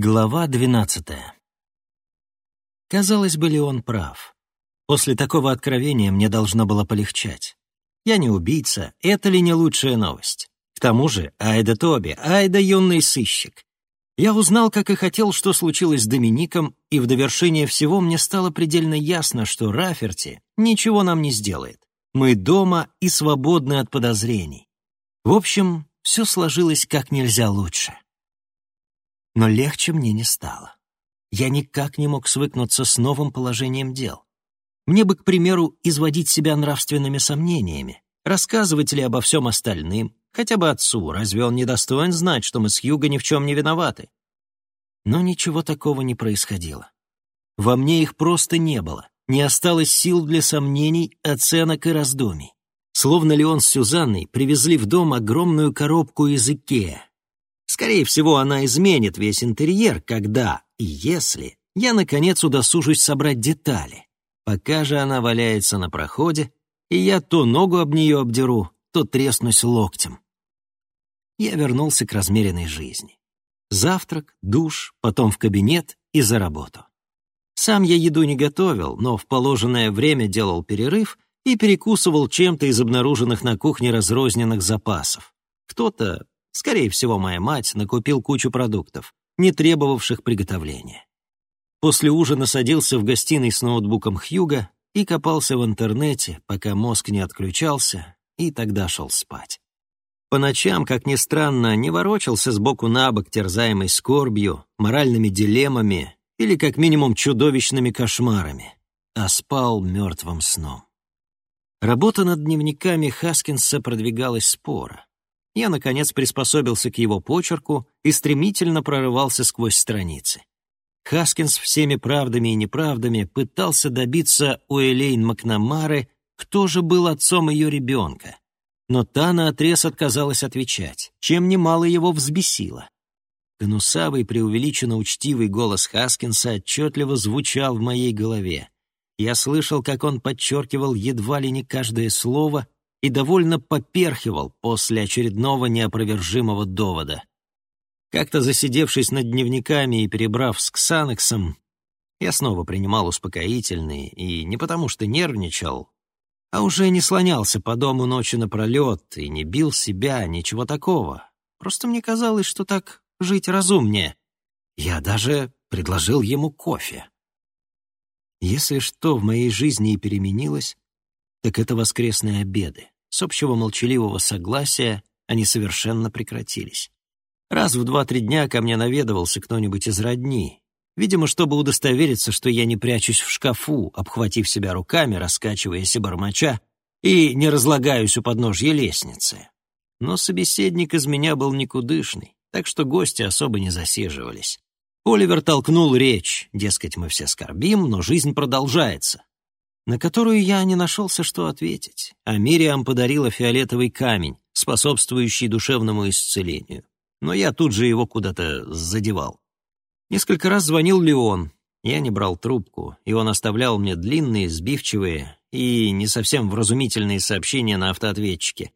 Глава двенадцатая. Казалось бы, ли он прав. После такого откровения мне должно было полегчать. Я не убийца, это ли не лучшая новость? К тому же, Айда Тоби, Айда юный сыщик. Я узнал, как и хотел, что случилось с Домиником, и в довершение всего мне стало предельно ясно, что Раферти ничего нам не сделает. Мы дома и свободны от подозрений. В общем, все сложилось как нельзя лучше. Но легче мне не стало. Я никак не мог свыкнуться с новым положением дел. Мне бы, к примеру, изводить себя нравственными сомнениями, рассказывать ли обо всем остальным, хотя бы отцу, разве он не достоин знать, что мы с Юга ни в чем не виноваты? Но ничего такого не происходило. Во мне их просто не было, не осталось сил для сомнений, оценок и раздумий. Словно ли он с Сюзанной привезли в дом огромную коробку из Икеа, Скорее всего, она изменит весь интерьер, когда и если я, наконец, удосужусь собрать детали. Пока же она валяется на проходе, и я то ногу об нее обдеру, то треснусь локтем. Я вернулся к размеренной жизни. Завтрак, душ, потом в кабинет и за работу. Сам я еду не готовил, но в положенное время делал перерыв и перекусывал чем-то из обнаруженных на кухне разрозненных запасов. Кто-то Скорее всего, моя мать накупил кучу продуктов, не требовавших приготовления. После ужина садился в гостиной с ноутбуком Хьюга и копался в интернете, пока мозг не отключался, и тогда шел спать. По ночам, как ни странно, не ворочался сбоку на бок, терзаемый скорбью, моральными дилеммами или, как минимум, чудовищными кошмарами, а спал мертвым сном. Работа над дневниками Хаскинса продвигалась споро я, наконец, приспособился к его почерку и стремительно прорывался сквозь страницы. Хаскинс всеми правдами и неправдами пытался добиться у Элейн Макнамары, кто же был отцом ее ребенка. Но та наотрез отказалась отвечать, чем немало его взбесило. Гнусавый, преувеличенно учтивый голос Хаскинса отчетливо звучал в моей голове. Я слышал, как он подчеркивал едва ли не каждое слово, и довольно поперхивал после очередного неопровержимого довода. Как-то засидевшись над дневниками и перебрав с Ксанексом, я снова принимал успокоительные, и не потому что нервничал, а уже не слонялся по дому ночи напролет и не бил себя, ничего такого. Просто мне казалось, что так жить разумнее. Я даже предложил ему кофе. Если что в моей жизни и переменилось, так это воскресные обеды. С общего молчаливого согласия они совершенно прекратились. Раз в два-три дня ко мне наведывался кто-нибудь из родни, видимо, чтобы удостовериться, что я не прячусь в шкафу, обхватив себя руками, раскачиваясь и бормоча, и не разлагаюсь у подножья лестницы. Но собеседник из меня был никудышный, так что гости особо не засиживались. Оливер толкнул речь, дескать, мы все скорбим, но жизнь продолжается на которую я не нашелся, что ответить, а Мириам подарила фиолетовый камень, способствующий душевному исцелению. Но я тут же его куда-то задевал. Несколько раз звонил Леон, я не брал трубку, и он оставлял мне длинные, сбивчивые и не совсем вразумительные сообщения на автоответчике.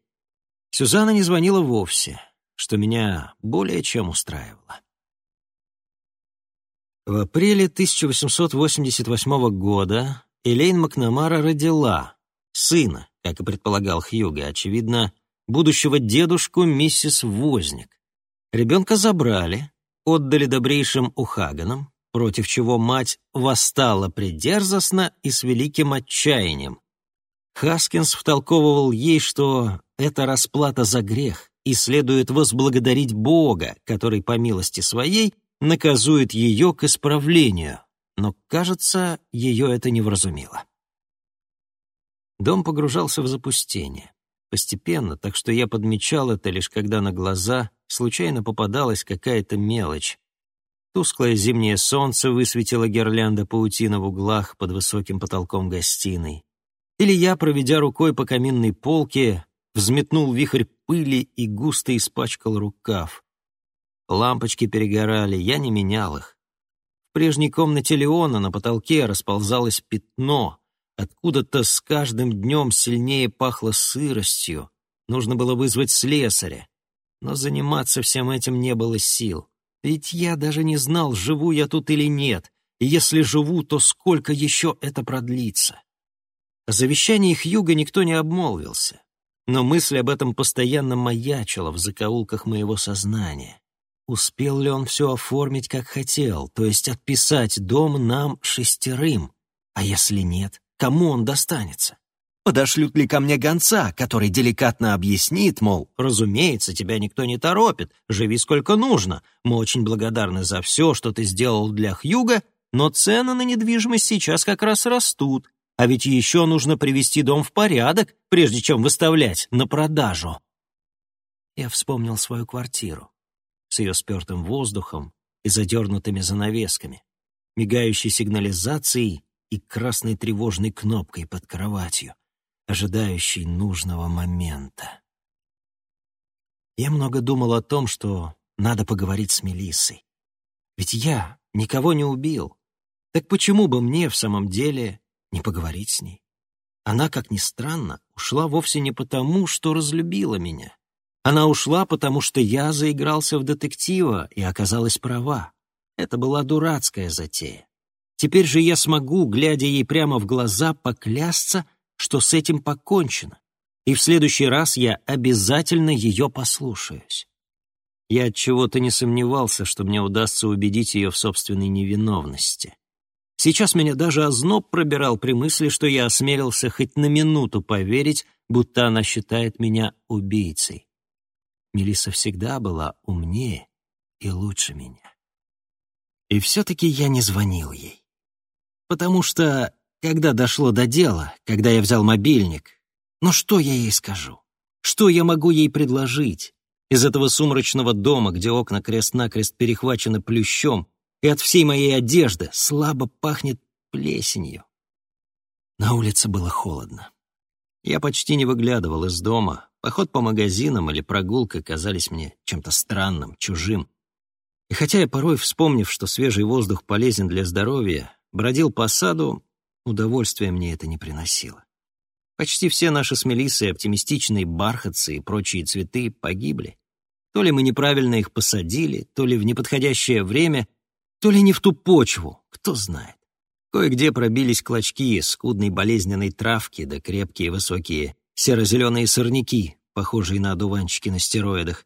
Сюзанна не звонила вовсе, что меня более чем устраивало. В апреле 1888 года Элейн Макнамара родила сына, как и предполагал Хьюга, очевидно, будущего дедушку миссис Возник. Ребенка забрали, отдали добрейшим ухаганам, против чего мать восстала предерзостно и с великим отчаянием. Хаскинс втолковывал ей, что это расплата за грех, и следует возблагодарить Бога, который по милости своей наказует ее к исправлению, но, кажется, ее это не вразумило. Дом погружался в запустение. Постепенно, так что я подмечал это лишь когда на глаза случайно попадалась какая-то мелочь. Тусклое зимнее солнце высветило гирлянда паутины в углах под высоким потолком гостиной. Или я, проведя рукой по каминной полке, взметнул вихрь пыли и густо испачкал рукав. Лампочки перегорали, я не менял их. Прежней комнате Леона на потолке расползалось пятно. Откуда-то с каждым днем сильнее пахло сыростью. Нужно было вызвать слесаря. Но заниматься всем этим не было сил. Ведь я даже не знал, живу я тут или нет, и если живу, то сколько еще это продлится. О завещании Хьюга никто не обмолвился, но мысль об этом постоянно маячила в закоулках моего сознания. Успел ли он все оформить, как хотел, то есть отписать дом нам шестерым? А если нет, кому он достанется? Подошлют ли ко мне гонца, который деликатно объяснит, мол, разумеется, тебя никто не торопит, живи сколько нужно, мы очень благодарны за все, что ты сделал для Хьюга, но цены на недвижимость сейчас как раз растут, а ведь еще нужно привести дом в порядок, прежде чем выставлять на продажу. Я вспомнил свою квартиру с ее спертым воздухом и задернутыми занавесками, мигающей сигнализацией и красной тревожной кнопкой под кроватью ожидающий нужного момента. Я много думал о том, что надо поговорить с Мелиссой. Ведь я никого не убил. Так почему бы мне в самом деле не поговорить с ней? Она, как ни странно, ушла вовсе не потому, что разлюбила меня. Она ушла, потому что я заигрался в детектива и оказалась права. Это была дурацкая затея. Теперь же я смогу, глядя ей прямо в глаза, поклясться, что с этим покончено, и в следующий раз я обязательно ее послушаюсь. Я от чего-то не сомневался, что мне удастся убедить ее в собственной невиновности. Сейчас меня даже озноб пробирал при мысли, что я осмелился хоть на минуту поверить, будто она считает меня убийцей. Мелисса всегда была умнее и лучше меня. И все-таки я не звонил ей. Потому что когда дошло до дела, когда я взял мобильник, ну что я ей скажу? Что я могу ей предложить? Из этого сумрачного дома, где окна крест-накрест перехвачены плющом, и от всей моей одежды слабо пахнет плесенью. На улице было холодно. Я почти не выглядывал из дома. Поход по магазинам или прогулка казались мне чем-то странным, чужим. И хотя я порой, вспомнив, что свежий воздух полезен для здоровья, бродил по саду, Удовольствия мне это не приносило. Почти все наши с Мелиссой оптимистичные бархатцы и прочие цветы погибли. То ли мы неправильно их посадили, то ли в неподходящее время, то ли не в ту почву, кто знает. Кое-где пробились клочки скудной болезненной травки да крепкие высокие серо-зеленые сорняки, похожие на одуванчики на стероидах.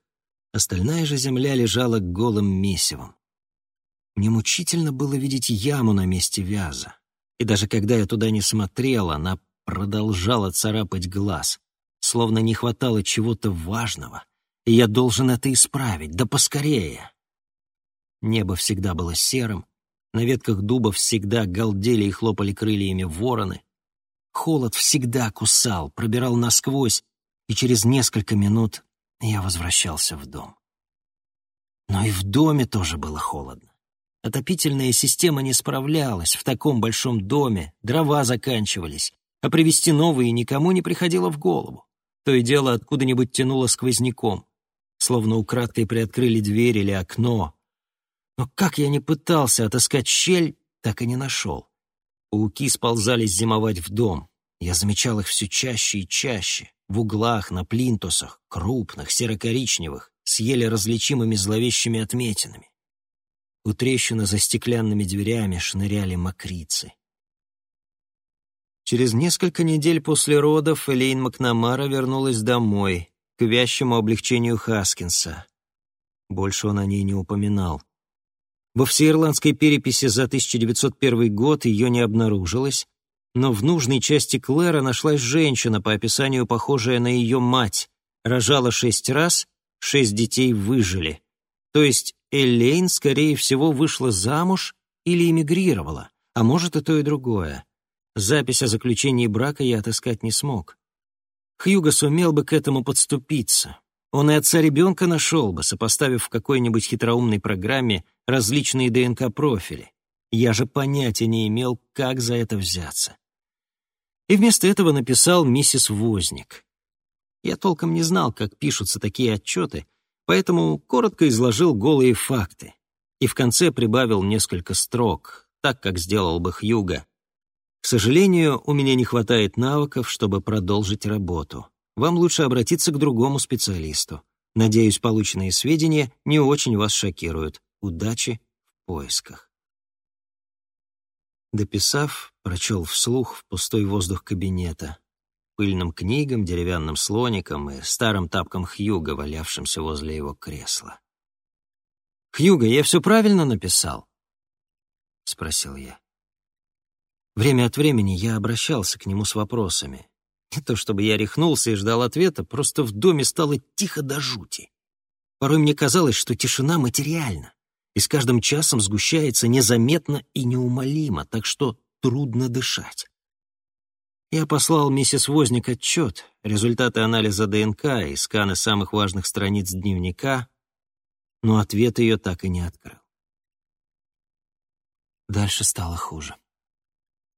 Остальная же земля лежала голым месивом. Мне мучительно было видеть яму на месте вяза. И даже когда я туда не смотрел, она продолжала царапать глаз, словно не хватало чего-то важного, и я должен это исправить, да поскорее. Небо всегда было серым, на ветках дуба всегда галдели и хлопали крыльями вороны. Холод всегда кусал, пробирал насквозь, и через несколько минут я возвращался в дом. Но и в доме тоже было холодно. Отопительная система не справлялась в таком большом доме, дрова заканчивались, а привезти новые никому не приходило в голову. То и дело откуда-нибудь тянуло сквозняком, словно украдкой приоткрыли дверь или окно. Но как я не пытался отыскать щель, так и не нашел. Пауки сползались зимовать в дом. Я замечал их все чаще и чаще, в углах, на плинтусах, крупных, серо-коричневых, с еле различимыми зловещими отметинами. У трещины за стеклянными дверями шныряли мокрицы. Через несколько недель после родов Элейн Макнамара вернулась домой, к вящему облегчению Хаскинса. Больше он о ней не упоминал. Во всеирландской переписи за 1901 год ее не обнаружилось, но в нужной части Клэра нашлась женщина, по описанию похожая на ее мать, рожала шесть раз, шесть детей выжили. То есть Элейн, скорее всего, вышла замуж или эмигрировала, а может и то и другое. Запись о заключении брака я отыскать не смог. Хьюго сумел бы к этому подступиться. Он и отца ребенка нашел бы, сопоставив в какой-нибудь хитроумной программе различные ДНК-профили. Я же понятия не имел, как за это взяться. И вместо этого написал миссис Возник. Я толком не знал, как пишутся такие отчеты, поэтому коротко изложил голые факты и в конце прибавил несколько строк, так как сделал бы Хьюга. К сожалению, у меня не хватает навыков, чтобы продолжить работу. Вам лучше обратиться к другому специалисту. Надеюсь, полученные сведения не очень вас шокируют. удачи в поисках. Дописав, прочел вслух в пустой воздух кабинета, пыльным книгам, деревянным слоником и старым тапком Хьюга, валявшимся возле его кресла. «Хьюга, я все правильно написал?» — спросил я. Время от времени я обращался к нему с вопросами. Не то чтобы я рехнулся и ждал ответа, просто в доме стало тихо до жути. Порой мне казалось, что тишина материальна, и с каждым часом сгущается незаметно и неумолимо, так что трудно дышать. Я послал миссис Возник отчет, результаты анализа ДНК и сканы самых важных страниц дневника, но ответ ее так и не открыл. Дальше стало хуже.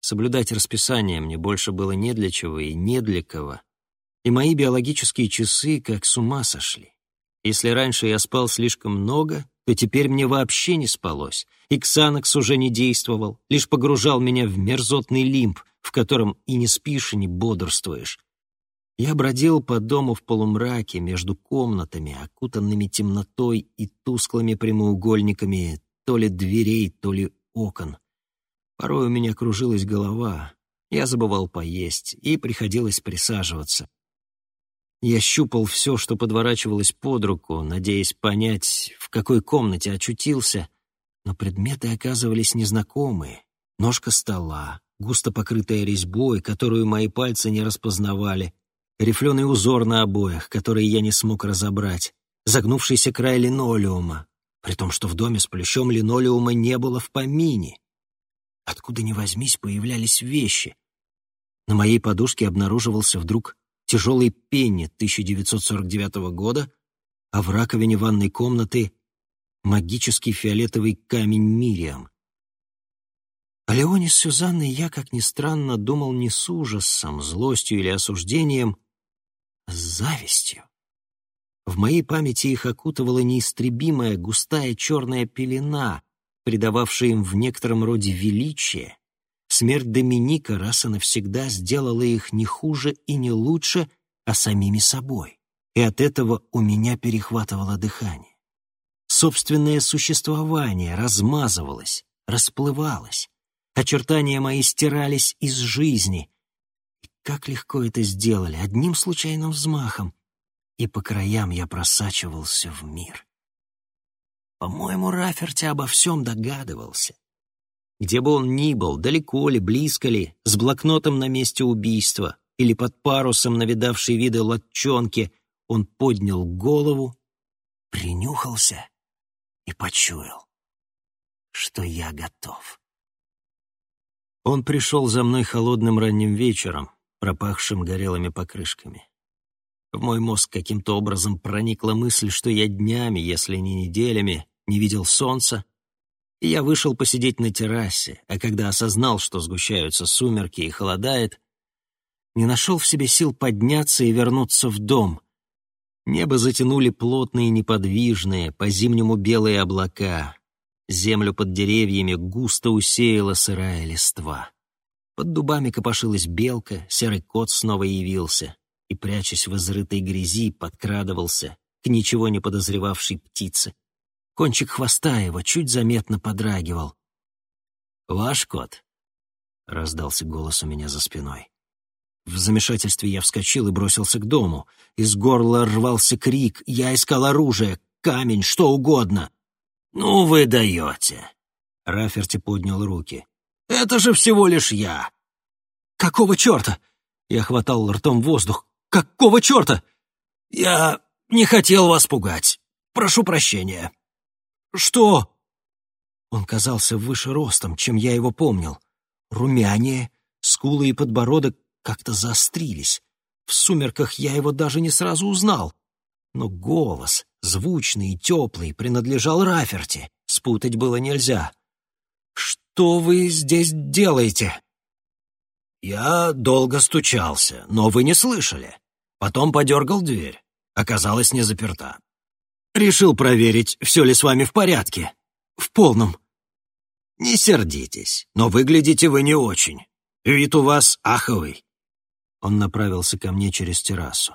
Соблюдать расписание мне больше было не для чего и не для кого, и мои биологические часы как с ума сошли. Если раньше я спал слишком много, то теперь мне вообще не спалось, и Ксанакс уже не действовал, лишь погружал меня в мерзотный лимб, в котором и не спишь, и не бодрствуешь. Я бродил по дому в полумраке между комнатами, окутанными темнотой и тусклыми прямоугольниками то ли дверей, то ли окон. Порой у меня кружилась голова, я забывал поесть, и приходилось присаживаться. Я щупал все, что подворачивалось под руку, надеясь понять, в какой комнате очутился, но предметы оказывались незнакомые. Ножка стола, густо покрытая резьбой, которую мои пальцы не распознавали, рифленый узор на обоях, который я не смог разобрать, загнувшийся край линолеума, при том, что в доме с плющом линолеума не было в помине. Откуда ни возьмись, появлялись вещи. На моей подушке обнаруживался вдруг тяжелый пенни 1949 года, а в раковине ванной комнаты магический фиолетовый камень Мириам. О Леоне с Сюзанной я, как ни странно, думал не с ужасом, злостью или осуждением, а с завистью. В моей памяти их окутывала неистребимая густая черная пелена, придававшая им в некотором роде величие, Смерть Доминика раз и навсегда сделала их не хуже и не лучше, а самими собой. И от этого у меня перехватывало дыхание. Собственное существование размазывалось, расплывалось. Очертания мои стирались из жизни. И как легко это сделали, одним случайным взмахом. И по краям я просачивался в мир. По-моему, Раферти обо всем догадывался. Где бы он ни был, далеко ли, близко ли, с блокнотом на месте убийства или под парусом навидавшей виды латчонки, он поднял голову, принюхался и почуял, что я готов. Он пришел за мной холодным ранним вечером, пропахшим горелыми покрышками. В мой мозг каким-то образом проникла мысль, что я днями, если не неделями, не видел солнца, и я вышел посидеть на террасе, а когда осознал, что сгущаются сумерки и холодает, не нашел в себе сил подняться и вернуться в дом. Небо затянули плотные неподвижные, по-зимнему белые облака. Землю под деревьями густо усеяла сырая листва. Под дубами копошилась белка, серый кот снова явился и, прячась в изрытой грязи, подкрадывался к ничего не подозревавшей птице. Кончик хвоста его чуть заметно подрагивал. «Ваш кот?» — раздался голос у меня за спиной. В замешательстве я вскочил и бросился к дому. Из горла рвался крик. Я искал оружие, камень, что угодно. «Ну вы даете!» Раферти поднял руки. «Это же всего лишь я!» «Какого черта?» Я хватал ртом воздух. «Какого черта?» «Я не хотел вас пугать. Прошу прощения». «Что?» Он казался выше ростом, чем я его помнил. Румянее, скулы и подбородок как-то заострились. В сумерках я его даже не сразу узнал. Но голос, звучный и теплый, принадлежал Раферти. Спутать было нельзя. «Что вы здесь делаете?» «Я долго стучался, но вы не слышали. Потом подергал дверь. Оказалось, не заперта. Решил проверить, все ли с вами в порядке. В полном. Не сердитесь, но выглядите вы не очень. Вид у вас аховый. Он направился ко мне через террасу.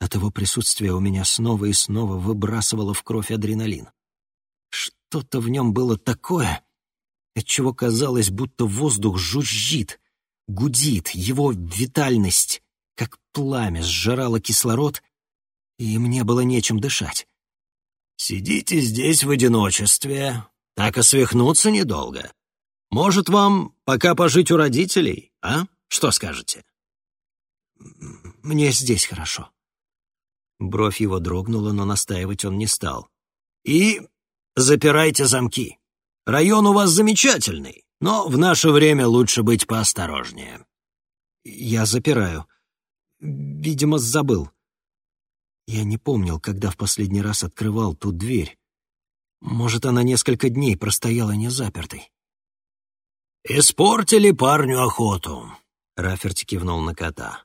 От его присутствия у меня снова и снова выбрасывало в кровь адреналин. Что-то в нем было такое, отчего казалось, будто воздух жужжит, гудит, его витальность, как пламя, сжирала кислород, и мне было нечем дышать. «Сидите здесь в одиночестве, так и свихнуться недолго. Может, вам пока пожить у родителей, а? Что скажете?» «Мне здесь хорошо». Бровь его дрогнула, но настаивать он не стал. «И запирайте замки. Район у вас замечательный, но в наше время лучше быть поосторожнее». «Я запираю. Видимо, забыл». Я не помнил, когда в последний раз открывал ту дверь. Может, она несколько дней простояла незапертой. «Испортили парню охоту», — Раферти кивнул на кота.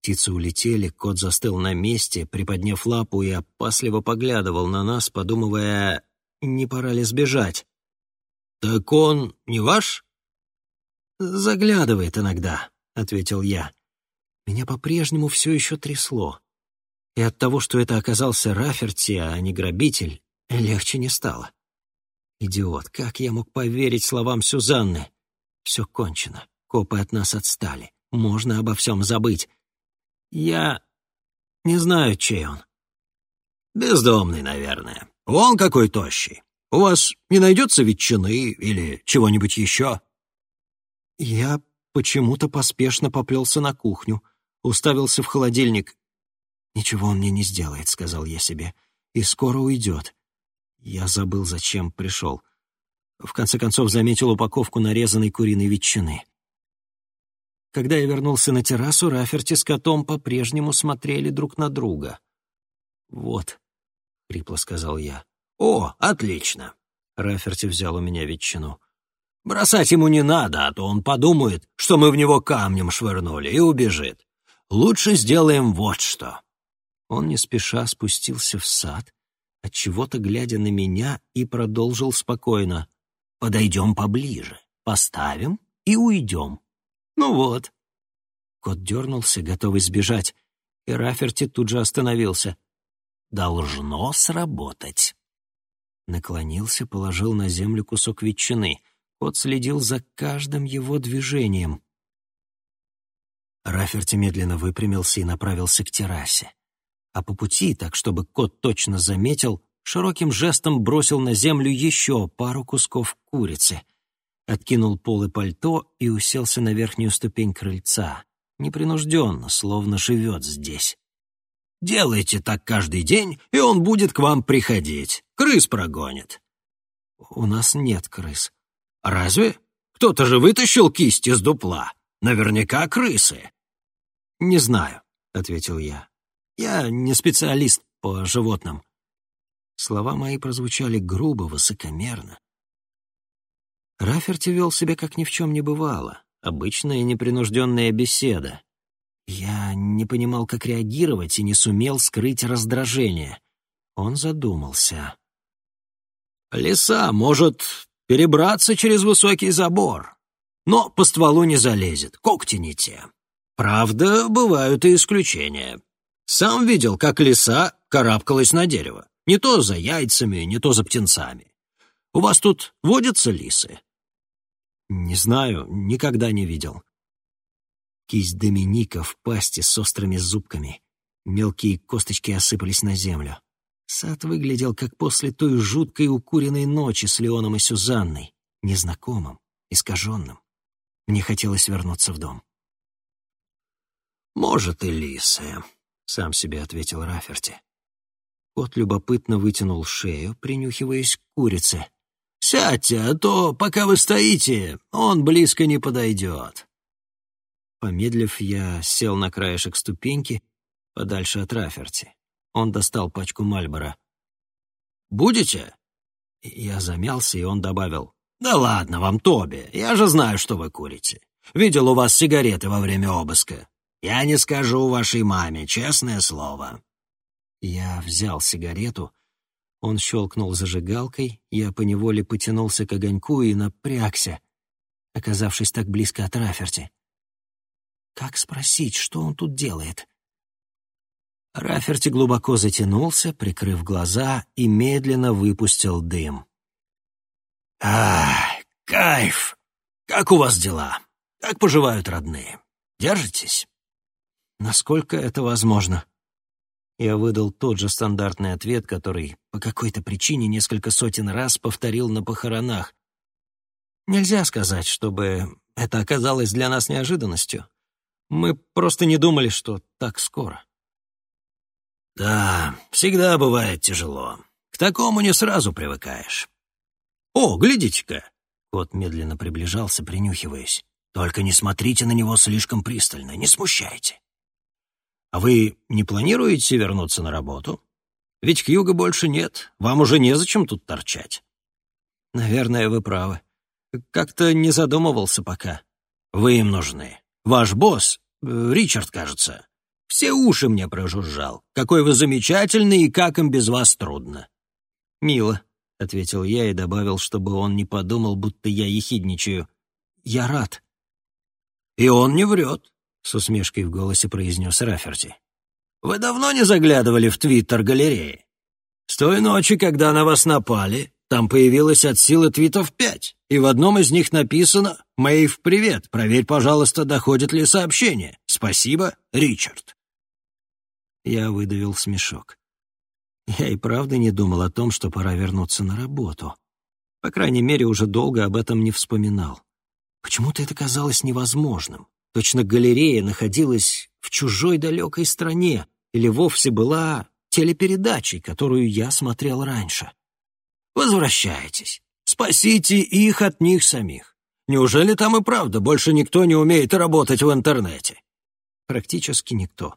Птицы улетели, кот застыл на месте, приподняв лапу и опасливо поглядывал на нас, подумывая, не пора ли сбежать. «Так он не ваш?» «Заглядывает иногда», — ответил я. Меня по-прежнему все еще трясло. И от того, что это оказался Раферти, а не грабитель, легче не стало. Идиот, как я мог поверить словам Сюзанны? Все кончено. Копы от нас отстали. Можно обо всем забыть. Я не знаю, чей он. Бездомный, наверное. Вон какой тощий. У вас не найдется ветчины или чего-нибудь еще? Я почему-то поспешно поплелся на кухню, уставился в холодильник. «Ничего он мне не сделает», — сказал я себе, — «и скоро уйдет». Я забыл, зачем пришел. В конце концов заметил упаковку нарезанной куриной ветчины. Когда я вернулся на террасу, Раферти с котом по-прежнему смотрели друг на друга. «Вот», — хрипло сказал я. «О, отлично!» — Раферти взял у меня ветчину. «Бросать ему не надо, а то он подумает, что мы в него камнем швырнули, и убежит. Лучше сделаем вот что». Он не спеша спустился в сад, отчего-то глядя на меня, и продолжил спокойно. «Подойдем поближе, поставим и уйдем. Ну вот». Кот дернулся, готовый сбежать, и Раферти тут же остановился. «Должно сработать». Наклонился, положил на землю кусок ветчины. Кот следил за каждым его движением. Раферти медленно выпрямился и направился к террасе. А по пути, так чтобы кот точно заметил, широким жестом бросил на землю еще пару кусков курицы — откинул полы пальто и уселся на верхнюю ступень крыльца, непринужденно, словно живет здесь. «Делайте так каждый день, и он будет к вам приходить. Крыс прогонит». «У нас нет крыс». «Разве? Кто-то же вытащил кисть из дупла. Наверняка крысы». «Не знаю», — ответил я. «Я не специалист по животным». Слова мои прозвучали грубо, высокомерно. Раферти вел себя, как ни в чем не бывало. Обычная непринужденная беседа. Я не понимал, как реагировать, и не сумел скрыть раздражение. Он задумался. «Лиса может перебраться через высокий забор, но по стволу не залезет, когти не те. Правда, бывают и исключения. Сам видел, как лиса карабкалась на дерево. Не то за яйцами, не то за птенцами. У вас тут водятся лисы?» Не знаю, никогда не видел. Кисть Доминика в пасти с острыми зубками. Мелкие косточки осыпались на землю. Сад выглядел, как после той жуткой укуренной ночи с Леоном и Сюзанной, незнакомым, искаженным. Мне хотелось вернуться в дом. «Может, и лисы», — сам себе ответил Раферти. Кот любопытно вытянул шею, принюхиваясь к курице. Сядьте, а то, пока вы стоите, он близко не подойдет». Помедлив, я сел на краешек ступеньки, подальше от Раферти. Он достал пачку Мальбора. «Будете?» Я замялся, и он добавил. «Да ладно вам, Тоби, я же знаю, что вы курите. Видел у вас сигареты во время обыска. Я не скажу вашей маме, честное слово». Я взял сигарету, он щелкнул зажигалкой, я поневоле потянулся к огоньку и напрягся, оказавшись так близко от Раферти. Как спросить, что он тут делает? Раферти глубоко затянулся, прикрыв глаза, и медленно выпустил дым. Ах, кайф! Как у вас дела? Как поживают родные? Держитесь?» «Насколько это возможно?» Я выдал тот же стандартный ответ, который по какой-то причине несколько сотен раз повторил на похоронах. Нельзя сказать, чтобы это оказалось для нас неожиданностью. Мы просто не думали, что так скоро. Да, всегда бывает тяжело. К такому не сразу привыкаешь. О, глядите-ка! Кот медленно приближался, принюхиваясь. Только не смотрите на него слишком пристально, не смущайте. А вы не планируете вернуться на работу? Ведь Кьюга больше нет, вам уже незачем тут торчать. Наверное, вы правы. Как-то не задумывался пока. Вы им нужны. Ваш босс, э, Ричард, кажется, все уши мне прожужжал. Какой вы замечательный и как им без вас трудно. Мило, — ответил я и добавил, чтобы он не подумал, будто я ехидничаю. Я рад. И он не врет, — с усмешкой в голосе произнес Раферти. Вы давно не заглядывали в твиттер галереи? С той ночи, когда на вас напали, там появилось от силы твитов пять, и в одном из них написано «Мэйв, привет, проверь, пожалуйста, доходит ли сообщение. Спасибо, Ричард». Я выдавил смешок. Я и правда не думал о том, что пора вернуться на работу. По крайней мере, уже долго об этом не вспоминал. Почему-то это казалось невозможным. Точно галерея находилась в чужой далекой стране или вовсе была телепередачей, которую я смотрел раньше. Возвращайтесь. Спасите их от них самих. Неужели там и правда больше никто не умеет работать в интернете? Практически никто.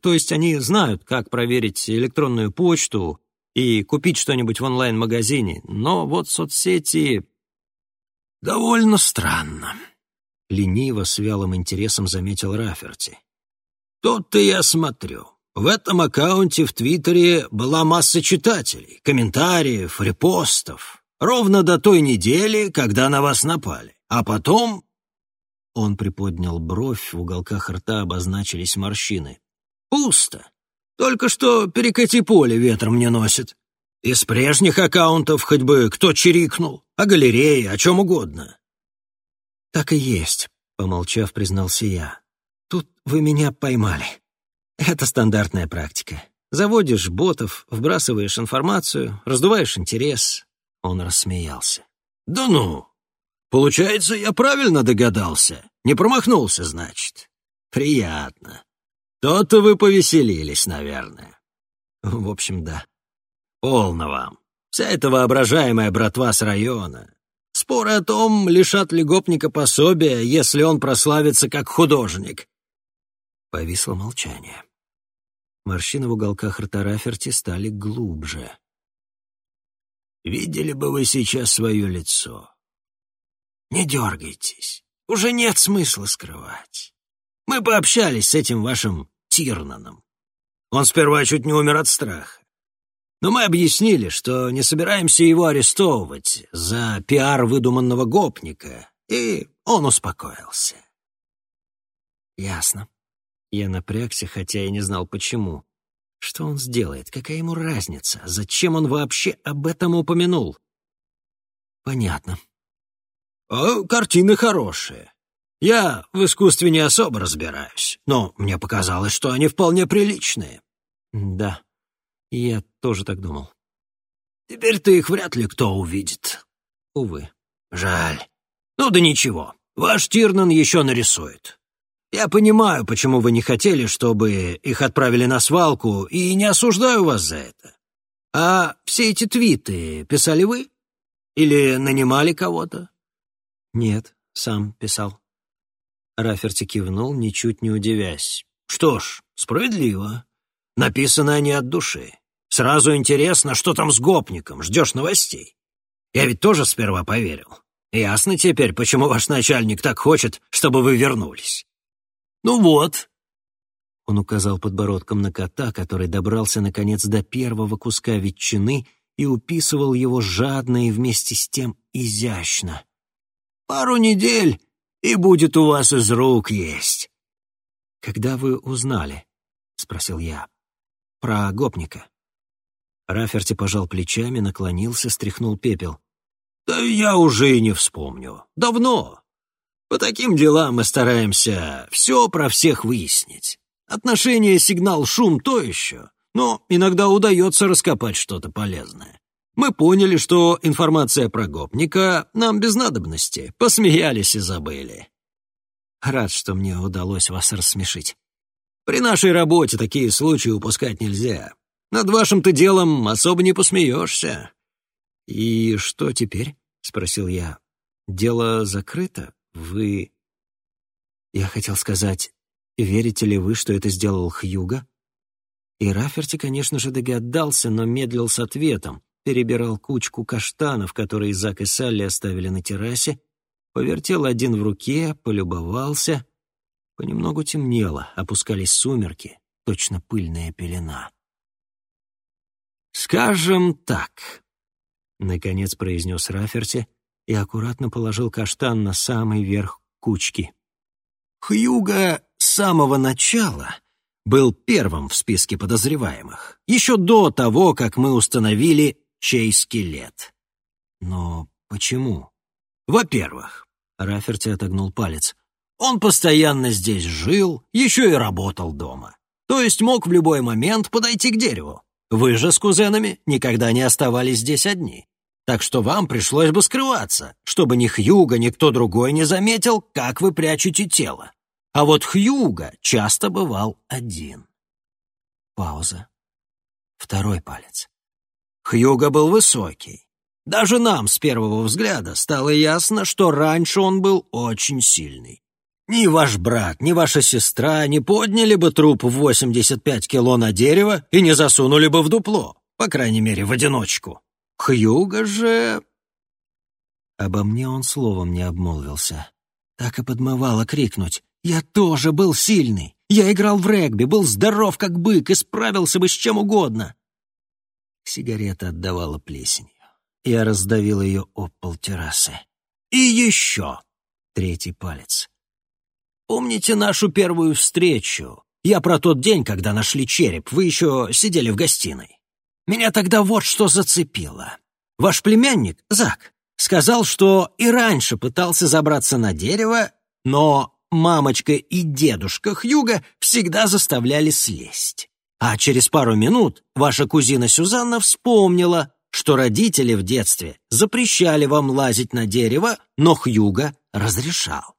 То есть они знают, как проверить электронную почту и купить что-нибудь в онлайн-магазине, но вот соцсети... Довольно странно. Лениво, с вялым интересом заметил Раферти. Тут-то я смотрю. В этом аккаунте в Твиттере была масса читателей, комментариев, репостов. Ровно до той недели, когда на вас напали. А потом... Он приподнял бровь, в уголках рта обозначились морщины. Пусто. Только что перекати поле ветром не носит. Из прежних аккаунтов хоть бы кто чирикнул, о галерее, о чем угодно. Так и есть, помолчав, признался я. Тут вы меня поймали. Это стандартная практика. Заводишь ботов, вбрасываешь информацию, раздуваешь интерес. Он рассмеялся. Да ну! Получается, я правильно догадался. Не промахнулся, значит. Приятно. То-то вы повеселились, наверное. В общем, да. Полно вам. Вся эта воображаемая братва с района. Споры о том, лишат ли гопника пособия, если он прославится как художник. Повисло молчание. Морщины в уголках рта Раферти стали глубже. «Видели бы вы сейчас свое лицо. Не дергайтесь, уже нет смысла скрывать. Мы пообщались с этим вашим Тирнаном. Он сперва чуть не умер от страха. Но мы объяснили, что не собираемся его арестовывать за пиар выдуманного гопника, и он успокоился. Ясно. Я напрягся, хотя и не знал почему. Что он сделает? Какая ему разница? Зачем он вообще об этом упомянул? Понятно. А картины хорошие. Я в искусстве не особо разбираюсь, но мне показалось, что они вполне приличные. Да, я тоже так думал. Теперь-то их вряд ли кто увидит. Увы. Жаль. Ну да ничего, ваш Тирнан еще нарисует. Я понимаю, почему вы не хотели, чтобы их отправили на свалку, и не осуждаю вас за это. А все эти твиты писали вы? Или нанимали кого-то? Нет, сам писал. Раферти кивнул, ничуть не удивясь. «Что ж, справедливо. Написано они от души. Сразу интересно, что там с гопником, ждешь новостей. Я ведь тоже сперва поверил. Ясно теперь, почему ваш начальник так хочет, чтобы вы вернулись. Ну вот». Он указал подбородком на кота, который добрался, наконец, до первого куска ветчины и уписывал его жадно и вместе с тем изящно. «Пару недель, и будет у вас из рук есть». «Когда вы узнали?» — спросил я. «Про гопника». Раферти пожал плечами, наклонился, стряхнул пепел. Да я уже и не вспомню. Давно. По таким делам мы стараемся все про всех выяснить. Отношения сигнал-шум то еще, но иногда удается раскопать что-то полезное. Мы поняли, что информация про гопника нам без надобности, посмеялись и забыли. Рад, что мне удалось вас рассмешить. При нашей работе такие случаи упускать нельзя. Над вашим-то делом особо не посмеешься. «И что теперь?» — спросил я. «Дело закрыто? Вы...» Я хотел сказать, верите ли вы, что это сделал Хьюга? И Раферти, конечно же, догадался, но медлил с ответом, перебирал кучку каштанов, которые Зак и Салли оставили на террасе, повертел один в руке, полюбовался. Понемногу темнело, опускались сумерки, точно пыльная пелена. «Скажем так», — наконец произнес Раферти и аккуратно положил каштан на самый верх кучки. «Хьюга с самого начала был первым в списке подозреваемых, еще до того, как мы установили чей скелет. Но почему? Во-первых, Раферти отогнул палец, он постоянно здесь жил, еще и работал дома. То есть мог в любой момент подойти к дереву. Вы же с кузенами никогда не оставались здесь одни. Так что вам пришлось бы скрываться, чтобы ни Хьюга, ни кто другой не заметил, как вы прячете тело. А вот Хьюга часто бывал один. Пауза. Второй палец. Хьюга был высокий. Даже нам с первого взгляда стало ясно, что раньше он был очень сильный. Ни ваш брат, ни ваша сестра не подняли бы труп в 85 кило на дерево и не засунули бы в дупло, по крайней мере, в одиночку. Хьюга же... Обо мне он словом не обмолвился. Так и подмывало крикнуть. «Я тоже был сильный! Я играл в регби, был здоров как бык и справился бы с чем угодно!» Сигарета отдавала плесенью. Я раздавил ее об пол террасы. «И еще!» Третий палец. «Помните нашу первую встречу? Я про тот день, когда нашли череп. Вы еще сидели в гостиной. Меня тогда вот что зацепило. Ваш племянник, Зак, сказал, что и раньше пытался забраться на дерево, но мамочка и дедушка Хьюга всегда заставляли слезть. А через пару минут ваша кузина Сюзанна вспомнила, что родители в детстве запрещали вам лазить на дерево, но Хьюга разрешал.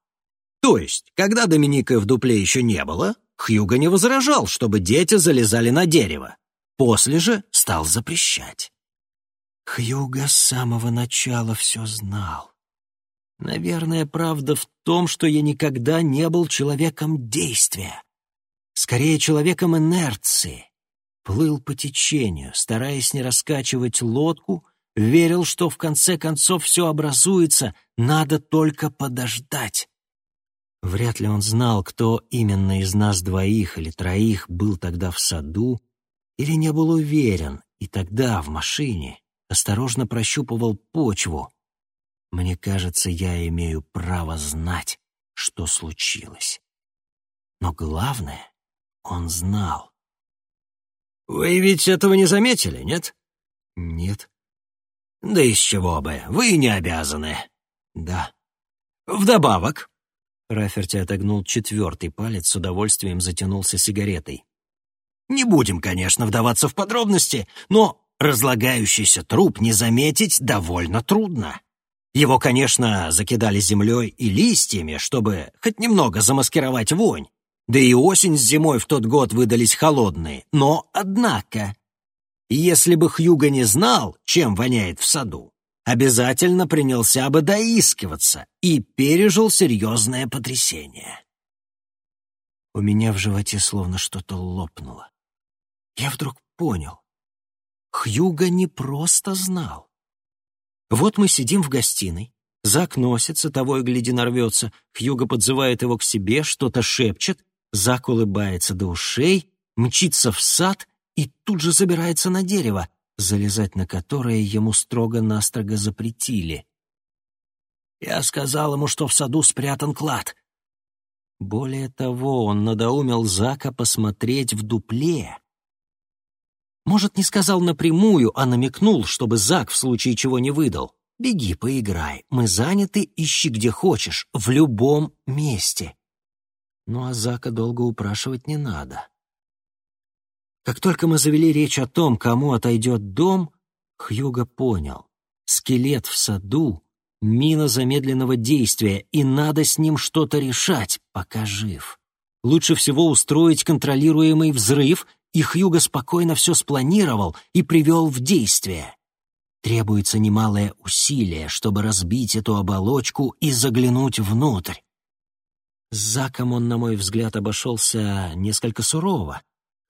То есть, когда Доминика в дупле еще не было, Хьюга не возражал, чтобы дети залезали на дерево. После же стал запрещать. Хьюга с самого начала все знал. Наверное, правда в том, что я никогда не был человеком действия. Скорее, человеком инерции. Плыл по течению, стараясь не раскачивать лодку, верил, что в конце концов все образуется, надо только подождать. Вряд ли он знал, кто именно из нас двоих или троих был тогда в саду, или не был уверен, и тогда в машине осторожно прощупывал почву. Мне кажется, я имею право знать, что случилось. Но главное, он знал. «Вы ведь этого не заметили, нет?» «Нет». «Да из чего бы, вы не обязаны». «Да». «Вдобавок», — Раферти отогнул четвертый палец, с удовольствием затянулся сигаретой. «Не будем, конечно, вдаваться в подробности, но разлагающийся труп не заметить довольно трудно. Его, конечно, закидали землей и листьями, чтобы хоть немного замаскировать вонь, да и осень с зимой в тот год выдались холодные. Но, однако, если бы Хьюго не знал, чем воняет в саду, обязательно принялся бы доискиваться и пережил серьезное потрясение. У меня в животе словно что-то лопнуло. Я вдруг понял. Хьюго не просто знал. Вот мы сидим в гостиной, Зак носится, того и гляди нарвется, Хьюго подзывает его к себе, что-то шепчет, Зак улыбается до ушей, мчится в сад и тут же забирается на дерево, залезать на которое ему строго-настрого запретили. Я сказал ему, что в саду спрятан клад. Более того, он надоумел Зака посмотреть в дупле. Может, не сказал напрямую, а намекнул, чтобы Зак в случае чего не выдал. Беги, поиграй. Мы заняты, ищи где хочешь, в любом месте. Ну а Зака долго упрашивать не надо. Как только мы завели речь о том, кому отойдет дом, Хьюго понял. Скелет в саду — мина замедленного действия, и надо с ним что-то решать, пока жив. Лучше всего устроить контролируемый взрыв, и Хьюго спокойно все спланировал и привел в действие. Требуется немалое усилие, чтобы разбить эту оболочку и заглянуть внутрь. С Заком он, на мой взгляд, обошелся несколько сурово,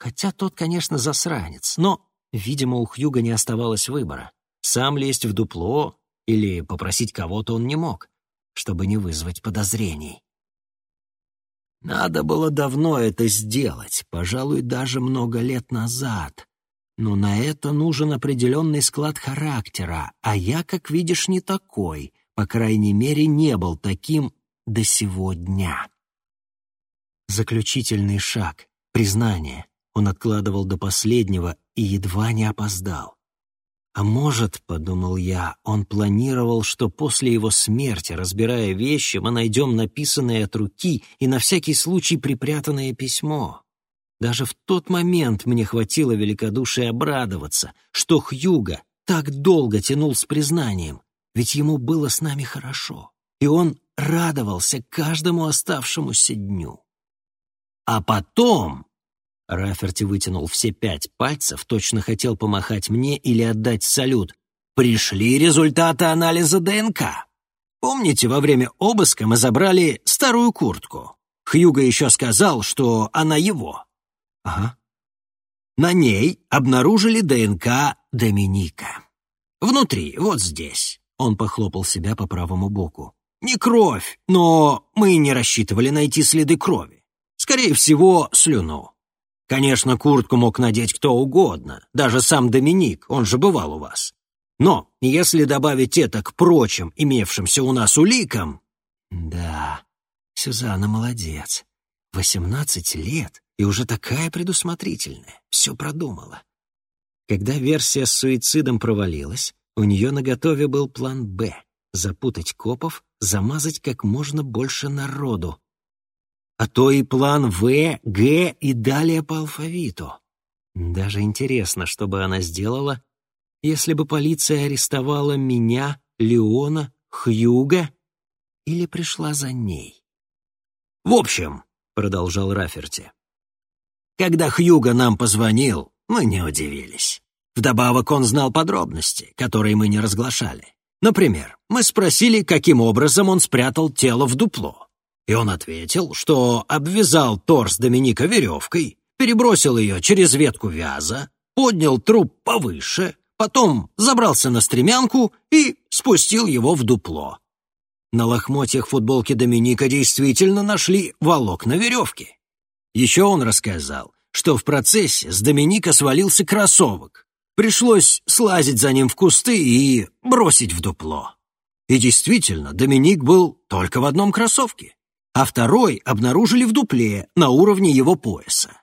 хотя тот, конечно, засранец, но, видимо, у Хьюга не оставалось выбора. Сам лезть в дупло или попросить кого-то он не мог, чтобы не вызвать подозрений. Надо было давно это сделать, пожалуй, даже много лет назад. Но на это нужен определенный склад характера, а я, как видишь, не такой, по крайней мере, не был таким до сего дня. Заключительный шаг — признание. Он откладывал до последнего и едва не опоздал. А может, — подумал я, — он планировал, что после его смерти, разбирая вещи, мы найдем написанное от руки и на всякий случай припрятанное письмо. Даже в тот момент мне хватило великодушия обрадоваться, что Хьюга так долго тянул с признанием, ведь ему было с нами хорошо, и он радовался каждому оставшемуся дню. А потом... Раферти вытянул все пять пальцев, точно хотел помахать мне или отдать салют. Пришли результаты анализа ДНК. Помните, во время обыска мы забрали старую куртку? Хьюго еще сказал, что она его. Ага. На ней обнаружили ДНК Доминика. Внутри, вот здесь. Он похлопал себя по правому боку. Не кровь, но мы не рассчитывали найти следы крови. Скорее всего, слюну. Конечно, куртку мог надеть кто угодно, даже сам Доминик, он же бывал у вас. Но если добавить это к прочим имевшимся у нас уликам... Да, Сюзанна молодец. Восемнадцать лет и уже такая предусмотрительная, все продумала. Когда версия с суицидом провалилась, у нее наготове был план «Б» — запутать копов, замазать как можно больше народу. А то и план В, Г и далее по алфавиту. Даже интересно, что бы она сделала, если бы полиция арестовала меня, Леона, Хьюга или пришла за ней. «В общем», — продолжал Раферти, когда Хьюго нам позвонил, мы не удивились. Вдобавок он знал подробности, которые мы не разглашали. Например, мы спросили, каким образом он спрятал тело в дупло. И он ответил, что обвязал торс Доминика веревкой, перебросил ее через ветку вяза, поднял труп повыше, потом забрался на стремянку и спустил его в дупло. На лохмотьях футболки Доминика действительно нашли волокна веревки. Еще он рассказал, что в процессе с Доминика свалился кроссовок. Пришлось слазить за ним в кусты и бросить в дупло. И действительно, Доминик был только в одном кроссовке, а второй обнаружили в дупле на уровне его пояса.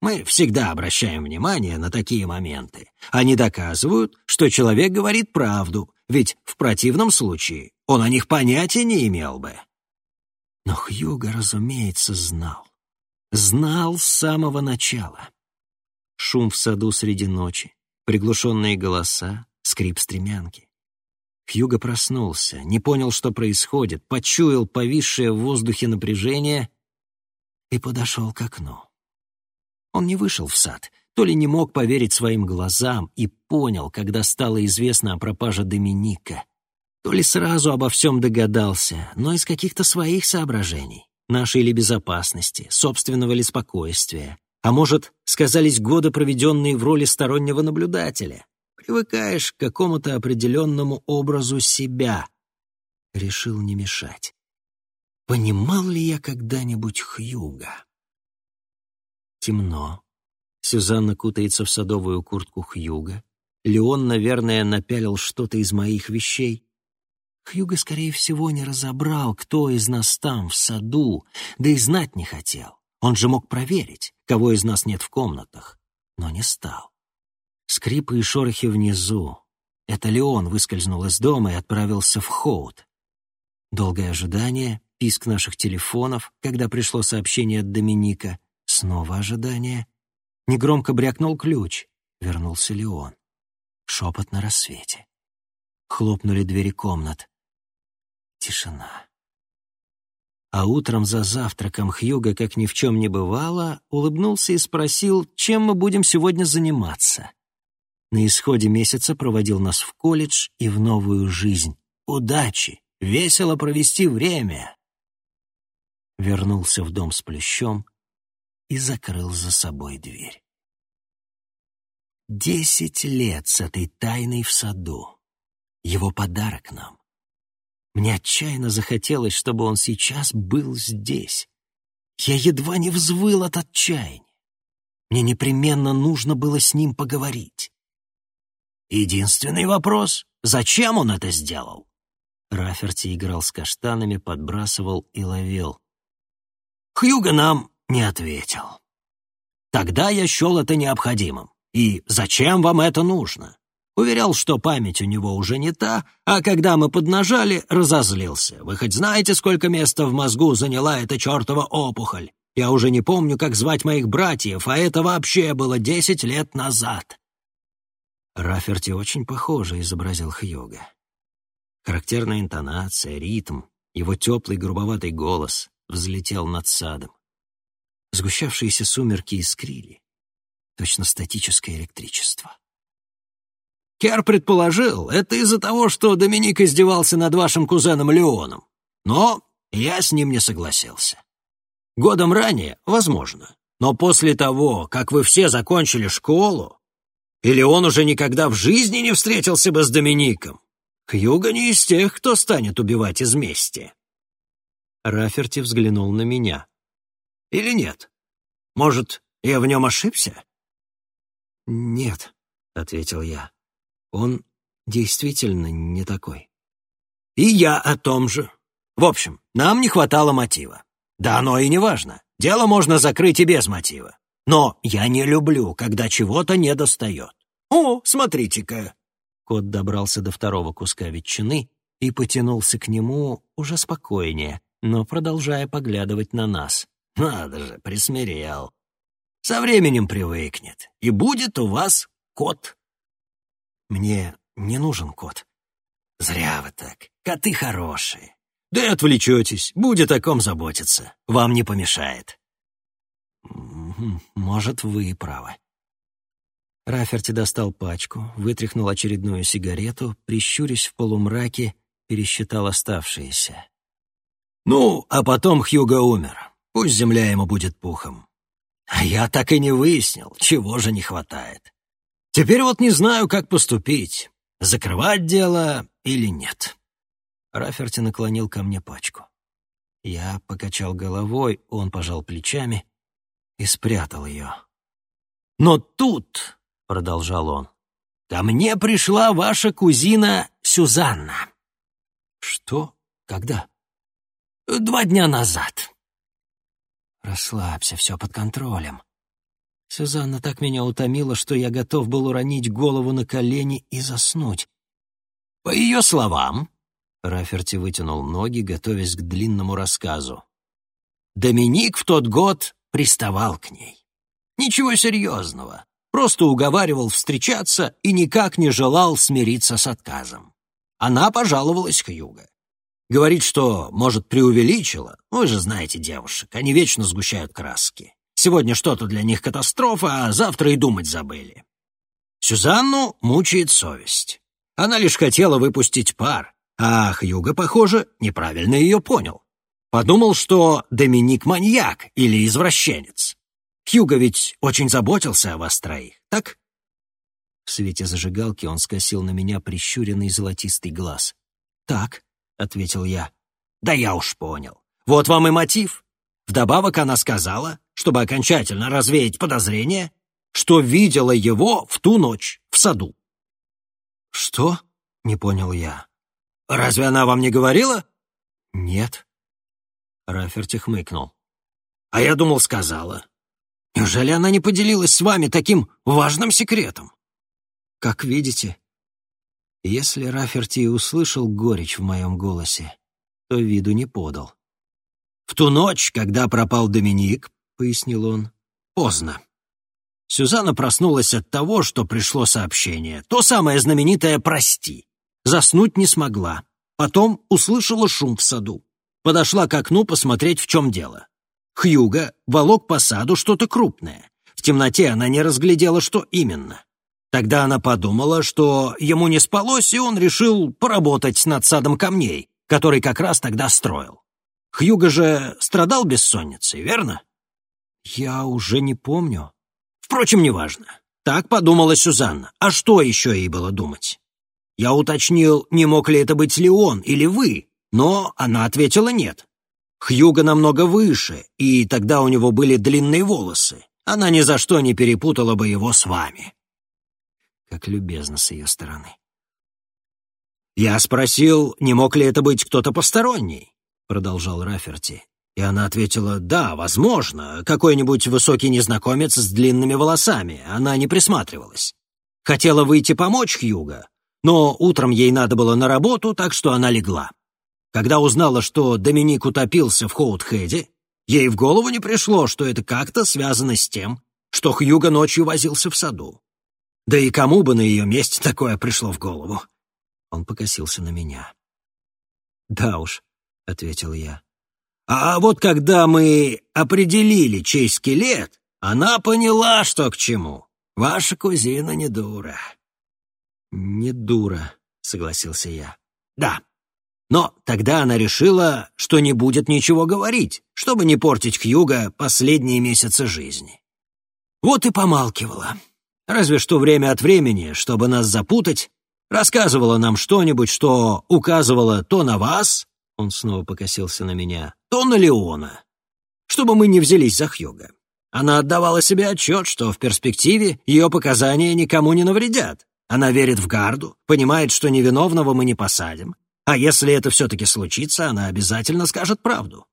Мы всегда обращаем внимание на такие моменты. Они доказывают, что человек говорит правду, ведь в противном случае он о них понятия не имел бы. Но Хьюго, разумеется, знал. Знал с самого начала. Шум в саду среди ночи, приглушенные голоса, скрип стремянки. Хьюго проснулся, не понял, что происходит, почуял повисшее в воздухе напряжение и подошел к окну. Он не вышел в сад, то ли не мог поверить своим глазам и понял, когда стало известно о пропаже Доминика, то ли сразу обо всем догадался, но из каких-то своих соображений нашей ли безопасности, собственного ли спокойствия. А может, сказались годы, проведенные в роли стороннего наблюдателя. Привыкаешь к какому-то определенному образу себя. Решил не мешать. Понимал ли я когда-нибудь Хьюга? Темно. Сюзанна кутается в садовую куртку Хьюга. Леон, наверное, напялил что-то из моих вещей. Хьюго, скорее всего, не разобрал, кто из нас там, в саду, да и знать не хотел. Он же мог проверить, кого из нас нет в комнатах, но не стал. Скрипы и шорохи внизу. Это Леон выскользнул из дома и отправился в Хоут. Долгое ожидание, писк наших телефонов, когда пришло сообщение от Доминика, снова ожидание. Негромко брякнул ключ. Вернулся Леон. Шепот на рассвете. Хлопнули двери комнат. Тишина. А утром за завтраком Хьюга, как ни в чем не бывало, улыбнулся и спросил, чем мы будем сегодня заниматься. На исходе месяца проводил нас в колледж и в новую жизнь. Удачи! Весело провести время! Вернулся в дом с плющом и закрыл за собой дверь. Десять лет с этой тайной в саду. Его подарок нам. Мне отчаянно захотелось, чтобы он сейчас был здесь. Я едва не взвыл от отчаяния. Мне непременно нужно было с ним поговорить. Единственный вопрос — зачем он это сделал? Раферти играл с каштанами, подбрасывал и ловил. Хьюго нам не ответил. Тогда я счел это необходимым. И зачем вам это нужно? Уверял, что память у него уже не та, а когда мы поднажали, разозлился. Вы хоть знаете, сколько места в мозгу заняла эта чертова опухоль? Я уже не помню, как звать моих братьев, а это вообще было десять лет назад. Раферти очень похоже изобразил Хьюга. Характерная интонация, ритм, его теплый грубоватый голос взлетел над садом. Сгущавшиеся сумерки искрили. Точно статическое электричество. Кер предположил, это из-за того, что Доминик издевался над вашим кузеном Леоном. Но я с ним не согласился. Годом ранее, возможно. Но после того, как вы все закончили школу, или он уже никогда в жизни не встретился бы с Домиником, Хьюго не из тех, кто станет убивать из мести. Раферти взглянул на меня. Или нет? Может, я в нем ошибся? «Нет», — ответил я. Он действительно не такой. И я о том же. В общем, нам не хватало мотива. Да оно и не важно. Дело можно закрыть и без мотива. Но я не люблю, когда чего-то не достает. О, смотрите-ка. Кот добрался до второго куска ветчины и потянулся к нему уже спокойнее, но продолжая поглядывать на нас. Надо же, присмирел. Со временем привыкнет, и будет у вас кот. Мне не нужен кот. Зря вы так. Коты хорошие. Да и отвлечетесь, будет о ком заботиться. Вам не помешает. Может, вы и правы. Раферти достал пачку, вытряхнул очередную сигарету, прищурясь в полумраке, пересчитал оставшиеся. «Ну, а потом Хьюго умер. Пусть земля ему будет пухом. А я так и не выяснил, чего же не хватает. Теперь вот не знаю, как поступить. Закрывать дело или нет. Раферти наклонил ко мне пачку. Я покачал головой, он пожал плечами и спрятал ее. «Но тут», — продолжал он, — «ко мне пришла ваша кузина Сюзанна». «Что? Когда?» «Два дня назад». «Расслабься, все под контролем», Сюзанна так меня утомила, что я готов был уронить голову на колени и заснуть. По ее словам, Раферти вытянул ноги, готовясь к длинному рассказу. Доминик в тот год приставал к ней. Ничего серьезного, просто уговаривал встречаться и никак не желал смириться с отказом. Она пожаловалась к Юго. Говорит, что, может, преувеличила. Вы же знаете девушек, они вечно сгущают краски. Сегодня что-то для них катастрофа, а завтра и думать забыли. Сюзанну мучает совесть. Она лишь хотела выпустить пар, а Хьюго, похоже, неправильно ее понял. Подумал, что Доминик маньяк или извращенец. Хьюго ведь очень заботился о вас троих, так? В свете зажигалки он скосил на меня прищуренный золотистый глаз. «Так», — ответил я. «Да я уж понял. Вот вам и мотив. Вдобавок она сказала, чтобы окончательно развеять подозрение, что видела его в ту ночь в саду. «Что?» — не понял я. «Разве она вам не говорила?» «Нет». Раферти хмыкнул. «А я думал, сказала. Неужели она не поделилась с вами таким важным секретом?» «Как видите». Если Раферти услышал горечь в моем голосе, то виду не подал. «В ту ночь, когда пропал Доминик», — пояснил он, — «поздно. Сюзанна проснулась от того, что пришло сообщение. То самое знаменитое «прости». Заснуть не смогла. Потом услышала шум в саду. Подошла к окну посмотреть, в чем дело. Хьюга волок по саду что-то крупное. В темноте она не разглядела, что именно. Тогда она подумала, что ему не спалось, и он решил поработать над садом камней, который как раз тогда строил. Хьюга же страдал бессонницей, верно? Я уже не помню. Впрочем, неважно. Так подумала Сюзанна. А что еще ей было думать? Я уточнил, не мог ли это быть Леон или вы, но она ответила нет. Хьюга намного выше, и тогда у него были длинные волосы. Она ни за что не перепутала бы его с вами. Как любезно с ее стороны. «Я спросил, не мог ли это быть кто-то посторонний?» — продолжал Раферти. И она ответила, «Да, возможно, какой-нибудь высокий незнакомец с длинными волосами». Она не присматривалась. Хотела выйти помочь Хьюга, но утром ей надо было на работу, так что она легла. Когда узнала, что Доминик утопился в Хоутхеде, ей в голову не пришло, что это как-то связано с тем, что Хьюга ночью возился в саду. Да и кому бы на ее месте такое пришло в голову? Он покосился на меня. «Да уж», — ответил я. А вот когда мы определили чей скелет, она поняла, что к чему. Ваша кузина не дура. Не дура, согласился я. Да. Но тогда она решила, что не будет ничего говорить, чтобы не портить Хьюга последние месяцы жизни. Вот и помалкивала. Разве что время от времени, чтобы нас запутать, рассказывала нам что-нибудь, что указывало то на вас, он снова покосился на меня, то на Леона, чтобы мы не взялись за Хьюга. Она отдавала себе отчет, что в перспективе ее показания никому не навредят. Она верит в гарду, понимает, что невиновного мы не посадим. А если это все-таки случится, она обязательно скажет правду.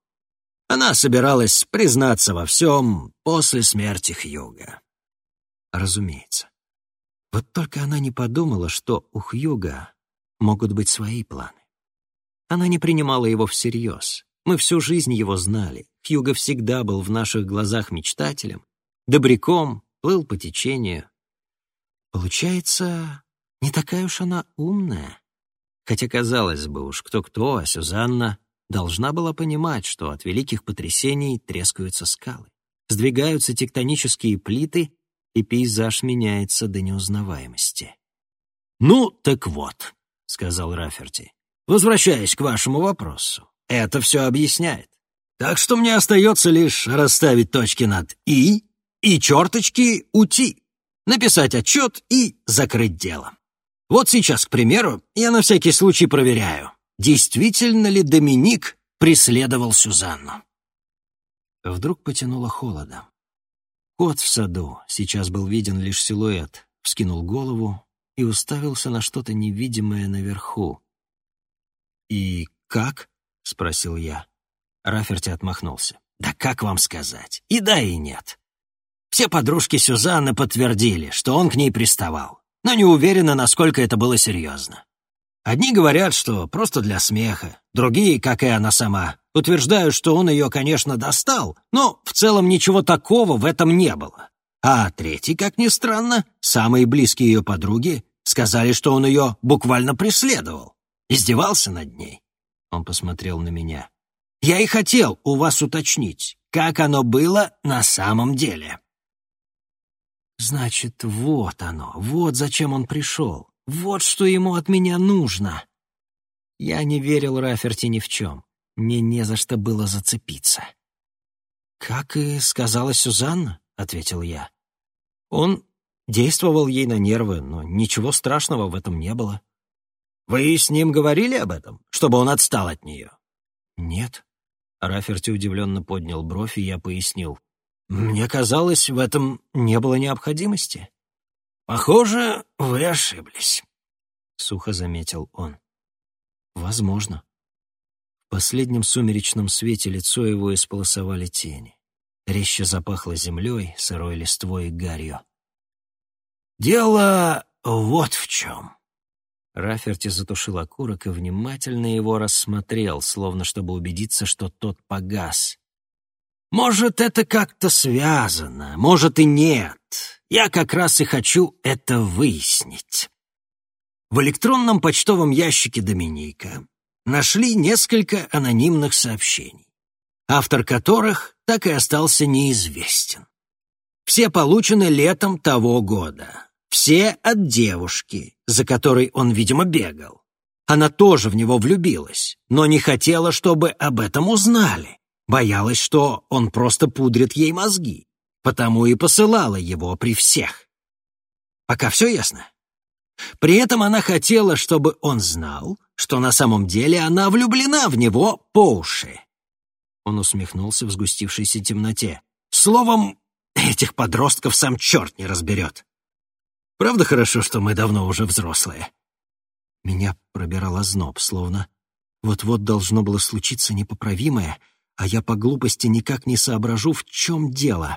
Она собиралась признаться во всем после смерти Хьюга. Разумеется. Вот только она не подумала, что у Хьюга могут быть свои планы. Она не принимала его всерьез. Мы всю жизнь его знали. Хьюго всегда был в наших глазах мечтателем, добряком, плыл по течению. Получается, не такая уж она умная. Хотя, казалось бы, уж кто-кто, а Сюзанна должна была понимать, что от великих потрясений трескаются скалы, сдвигаются тектонические плиты, и пейзаж меняется до неузнаваемости. «Ну, так вот», — сказал Раферти, Возвращаясь к вашему вопросу, это все объясняет. Так что мне остается лишь расставить точки над «и» и черточки «ути», написать отчет и закрыть дело. Вот сейчас, к примеру, я на всякий случай проверяю, действительно ли Доминик преследовал Сюзанну. Вдруг потянуло холодом. Кот в саду, сейчас был виден лишь силуэт, вскинул голову и уставился на что-то невидимое наверху, «И как?» — спросил я. Раферти отмахнулся. «Да как вам сказать? И да, и нет. Все подружки Сюзанны подтвердили, что он к ней приставал, но не уверены, насколько это было серьезно. Одни говорят, что просто для смеха, другие, как и она сама, утверждают, что он ее, конечно, достал, но в целом ничего такого в этом не было. А третьи, как ни странно, самые близкие ее подруги, сказали, что он ее буквально преследовал. Издевался над ней?» Он посмотрел на меня. «Я и хотел у вас уточнить, как оно было на самом деле». «Значит, вот оно, вот зачем он пришел, вот что ему от меня нужно». Я не верил Раферти ни в чем, мне не за что было зацепиться. «Как и сказала Сюзанна», — ответил я. «Он действовал ей на нервы, но ничего страшного в этом не было. Вы с ним говорили об этом, чтобы он отстал от нее? Нет. Раферти удивленно поднял бровь, и я пояснил. Мне казалось, в этом не было необходимости. Похоже, вы ошиблись, — сухо заметил он. Возможно. В последнем сумеречном свете лицо его исполосовали тени. Резче запахло землей, сырой листвой и гарью. «Дело вот в чем», Раферти затушил окурок и внимательно его рассмотрел, словно чтобы убедиться, что тот погас. «Может, это как-то связано, может и нет. Я как раз и хочу это выяснить». В электронном почтовом ящике Доминика нашли несколько анонимных сообщений, автор которых так и остался неизвестен. Все получены летом того года. Все от девушки, за которой он, видимо, бегал. Она тоже в него влюбилась, но не хотела, чтобы об этом узнали. Боялась, что он просто пудрит ей мозги, потому и посылала его при всех. Пока все ясно? При этом она хотела, чтобы он знал, что на самом деле она влюблена в него по уши. Он усмехнулся в сгустившейся темноте. Словом, Этих подростков сам черт не разберет. Правда хорошо, что мы давно уже взрослые?» Меня пробирал озноб, словно вот-вот должно было случиться непоправимое, а я по глупости никак не соображу, в чем дело.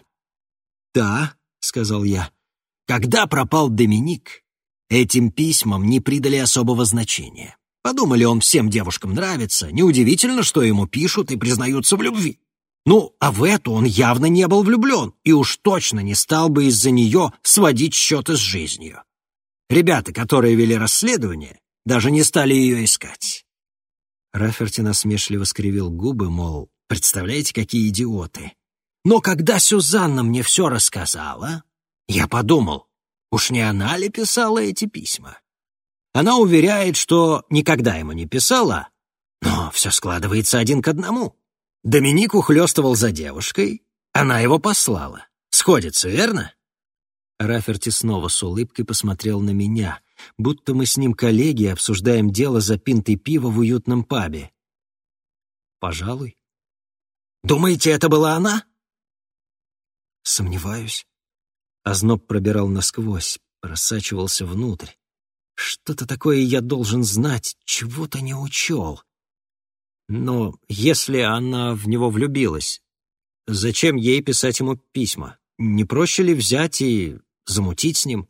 «Да», — сказал я, — «когда пропал Доминик, этим письмам не придали особого значения. Подумали, он всем девушкам нравится, неудивительно, что ему пишут и признаются в любви. Ну, а в эту он явно не был влюблен и уж точно не стал бы из-за нее сводить счеты с жизнью. Ребята, которые вели расследование, даже не стали ее искать. Раферти насмешливо скривил губы, мол, представляете, какие идиоты. Но когда Сюзанна мне все рассказала, я подумал, уж не она ли писала эти письма? Она уверяет, что никогда ему не писала, но все складывается один к одному. Доминик ухлёстывал за девушкой, она его послала. Сходится, верно?» Раферти снова с улыбкой посмотрел на меня, будто мы с ним коллеги обсуждаем дело за пинтой пива в уютном пабе. «Пожалуй». «Думаете, это была она?» «Сомневаюсь». Озноб пробирал насквозь, просачивался внутрь. Что-то такое я должен знать, чего-то не учел. Но если она в него влюбилась, зачем ей писать ему письма? Не проще ли взять и замутить с ним?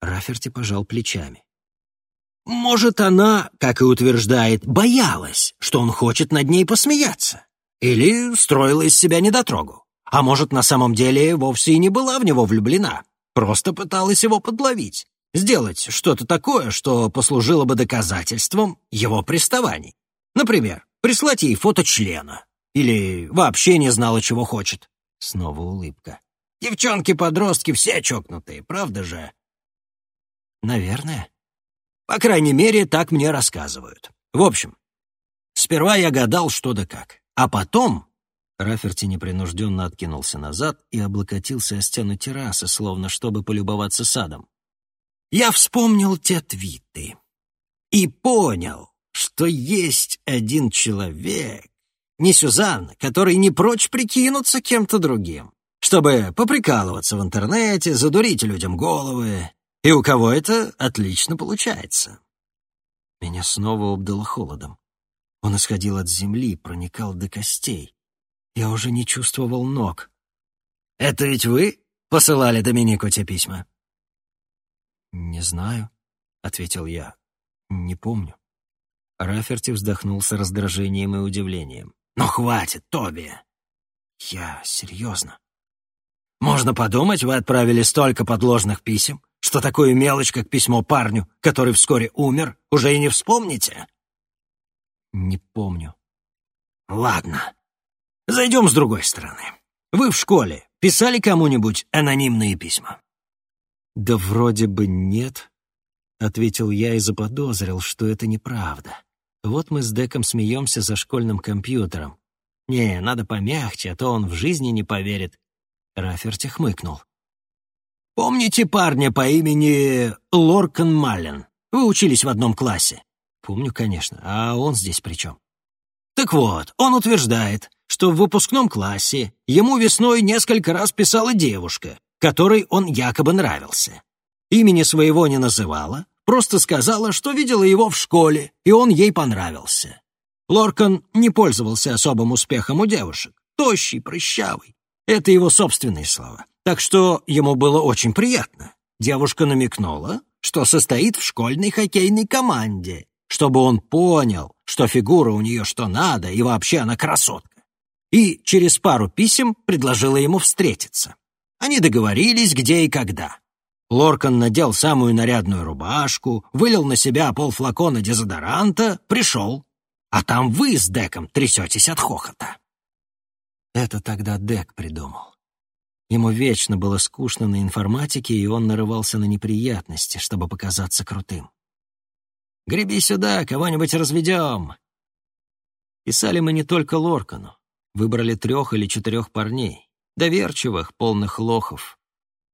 Раферти пожал плечами. Может, она, как и утверждает, боялась, что он хочет над ней посмеяться. Или строила из себя недотрогу. А может, на самом деле вовсе и не была в него влюблена. Просто пыталась его подловить. Сделать что-то такое, что послужило бы доказательством его приставаний. Например, прислать ей фото члена. Или вообще не знала, чего хочет. Снова улыбка. Девчонки-подростки все чокнутые, правда же? Наверное. По крайней мере, так мне рассказывают. В общем, сперва я гадал, что да как. А потом... Раферти непринужденно откинулся назад и облокотился о стену террасы, словно чтобы полюбоваться садом. Я вспомнил те твиты и понял, что есть один человек, не Сюзанна, который не прочь прикинуться кем-то другим, чтобы поприкалываться в интернете, задурить людям головы, и у кого это отлично получается. Меня снова обдало холодом. Он исходил от земли, проникал до костей. Я уже не чувствовал ног. «Это ведь вы посылали Доминику те письма?» «Не знаю», — ответил я. «Не помню». Раферти вздохнул с раздражением и удивлением. «Ну хватит, Тоби!» «Я серьезно». «Можно подумать, вы отправили столько подложных писем, что такую мелочь, как письмо парню, который вскоре умер, уже и не вспомните?» «Не помню». «Ладно. Зайдем с другой стороны. Вы в школе писали кому-нибудь анонимные письма?» «Да вроде бы нет», — ответил я и заподозрил, что это неправда. Вот мы с Деком смеемся за школьным компьютером. Не, надо помягче, а то он в жизни не поверит. Раферти хмыкнул. «Помните парня по имени Лоркан Маллен? Вы учились в одном классе?» «Помню, конечно. А он здесь при чем?» «Так вот, он утверждает, что в выпускном классе ему весной несколько раз писала девушка, которой он якобы нравился. Имени своего не называла, Просто сказала, что видела его в школе, и он ей понравился. Лоркан не пользовался особым успехом у девушек. Тощий, прыщавый. Это его собственные слова. Так что ему было очень приятно. Девушка намекнула, что состоит в школьной хоккейной команде, чтобы он понял, что фигура у нее что надо, и вообще она красотка. И через пару писем предложила ему встретиться. Они договорились, где и когда. Лоркан надел самую нарядную рубашку, вылил на себя полфлакона дезодоранта, пришел. А там вы с Деком трясетесь от хохота. Это тогда Дек придумал. Ему вечно было скучно на информатике, и он нарывался на неприятности, чтобы показаться крутым. «Греби сюда, кого-нибудь разведем!» Писали мы не только Лоркану. Выбрали трех или четырех парней, доверчивых, полных лохов,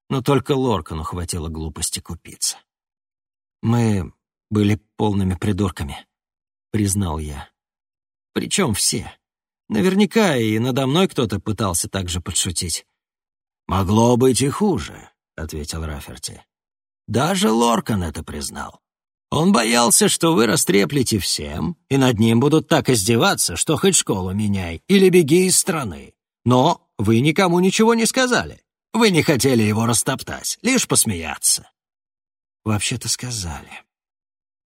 но только Лоркану хватило глупости купиться. «Мы были полными придурками», — признал я. «Причем все. Наверняка и надо мной кто-то пытался так же подшутить». «Могло быть и хуже», — ответил Раферти. «Даже Лоркан это признал. Он боялся, что вы растреплете всем, и над ним будут так издеваться, что хоть школу меняй или беги из страны. Но вы никому ничего не сказали. Вы не хотели его растоптать, лишь посмеяться. Вообще-то сказали.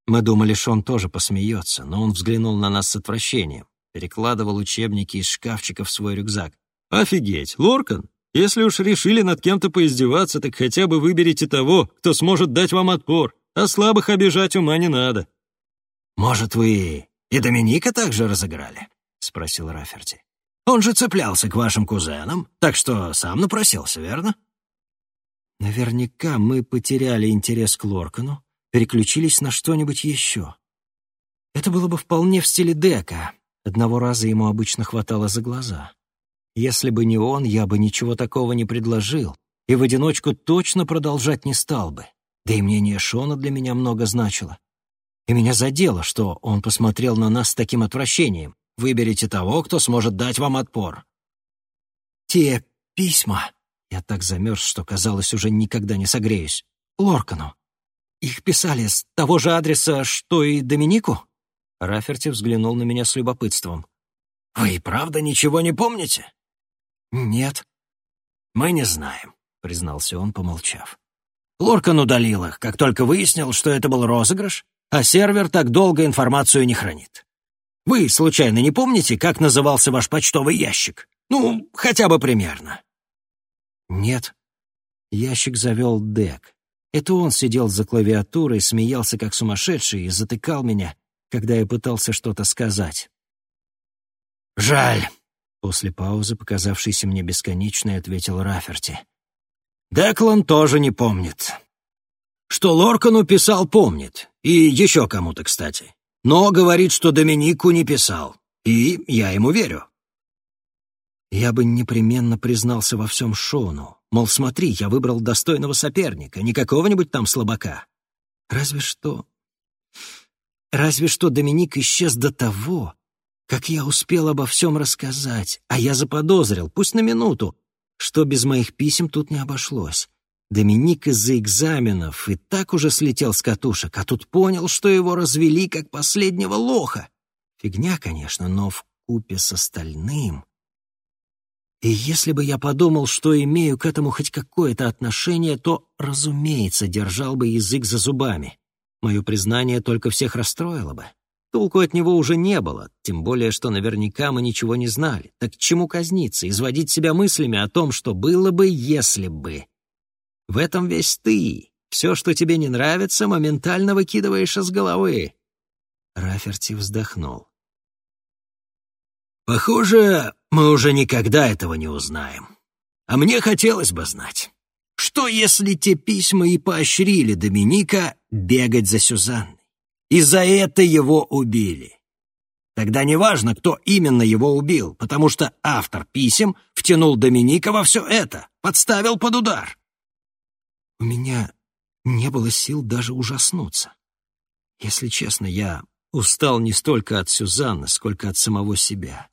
Мы думали, что он тоже посмеется, но он взглянул на нас с отвращением, перекладывал учебники из шкафчика в свой рюкзак. «Офигеть, Лоркан! Если уж решили над кем-то поиздеваться, так хотя бы выберите того, кто сможет дать вам отпор, а слабых обижать ума не надо». «Может, вы и Доминика также разыграли?» — спросил Раферти. Он же цеплялся к вашим кузенам, так что сам напросился, верно?» Наверняка мы потеряли интерес к Лоркану, переключились на что-нибудь еще. Это было бы вполне в стиле Дека. Одного раза ему обычно хватало за глаза. Если бы не он, я бы ничего такого не предложил, и в одиночку точно продолжать не стал бы. Да и мнение Шона для меня много значило. И меня задело, что он посмотрел на нас с таким отвращением. Выберите того, кто сможет дать вам отпор. Те письма. Я так замерз, что, казалось, уже никогда не согреюсь. Лоркану. Их писали с того же адреса, что и Доминику? Раферти взглянул на меня с любопытством. «Вы и правда ничего не помните?» «Нет». «Мы не знаем», — признался он, помолчав. Лоркан удалил их, как только выяснил, что это был розыгрыш, а сервер так долго информацию не хранит. Вы, случайно, не помните, как назывался ваш почтовый ящик? Ну, хотя бы примерно». «Нет». Ящик завел Дек. Это он сидел за клавиатурой, смеялся как сумасшедший и затыкал меня, когда я пытался что-то сказать. «Жаль», — после паузы, показавшейся мне бесконечной, ответил Раферти. «Деклан тоже не помнит. Что Лоркану писал, помнит. И еще кому-то, кстати но говорит, что Доминику не писал. И я ему верю. Я бы непременно признался во всем Шону. Мол, смотри, я выбрал достойного соперника, не какого-нибудь там слабака. Разве что... Разве что Доминик исчез до того, как я успел обо всем рассказать, а я заподозрил, пусть на минуту, что без моих писем тут не обошлось. Доминик из-за экзаменов и так уже слетел с катушек, а тут понял, что его развели как последнего лоха. Фигня, конечно, но в купе с остальным. И если бы я подумал, что имею к этому хоть какое-то отношение, то, разумеется, держал бы язык за зубами. Мое признание только всех расстроило бы. Толку от него уже не было, тем более, что наверняка мы ничего не знали. Так чему казниться, изводить себя мыслями о том, что было бы, если бы? В этом весь ты. Все, что тебе не нравится, моментально выкидываешь из головы. Раферти вздохнул. Похоже, мы уже никогда этого не узнаем. А мне хотелось бы знать, что если те письма и поощрили Доминика бегать за Сюзанной, и за это его убили? Тогда неважно, кто именно его убил, потому что автор писем втянул Доминика во все это, подставил под удар. У меня не было сил даже ужаснуться. Если честно, я устал не столько от Сюзанны, сколько от самого себя.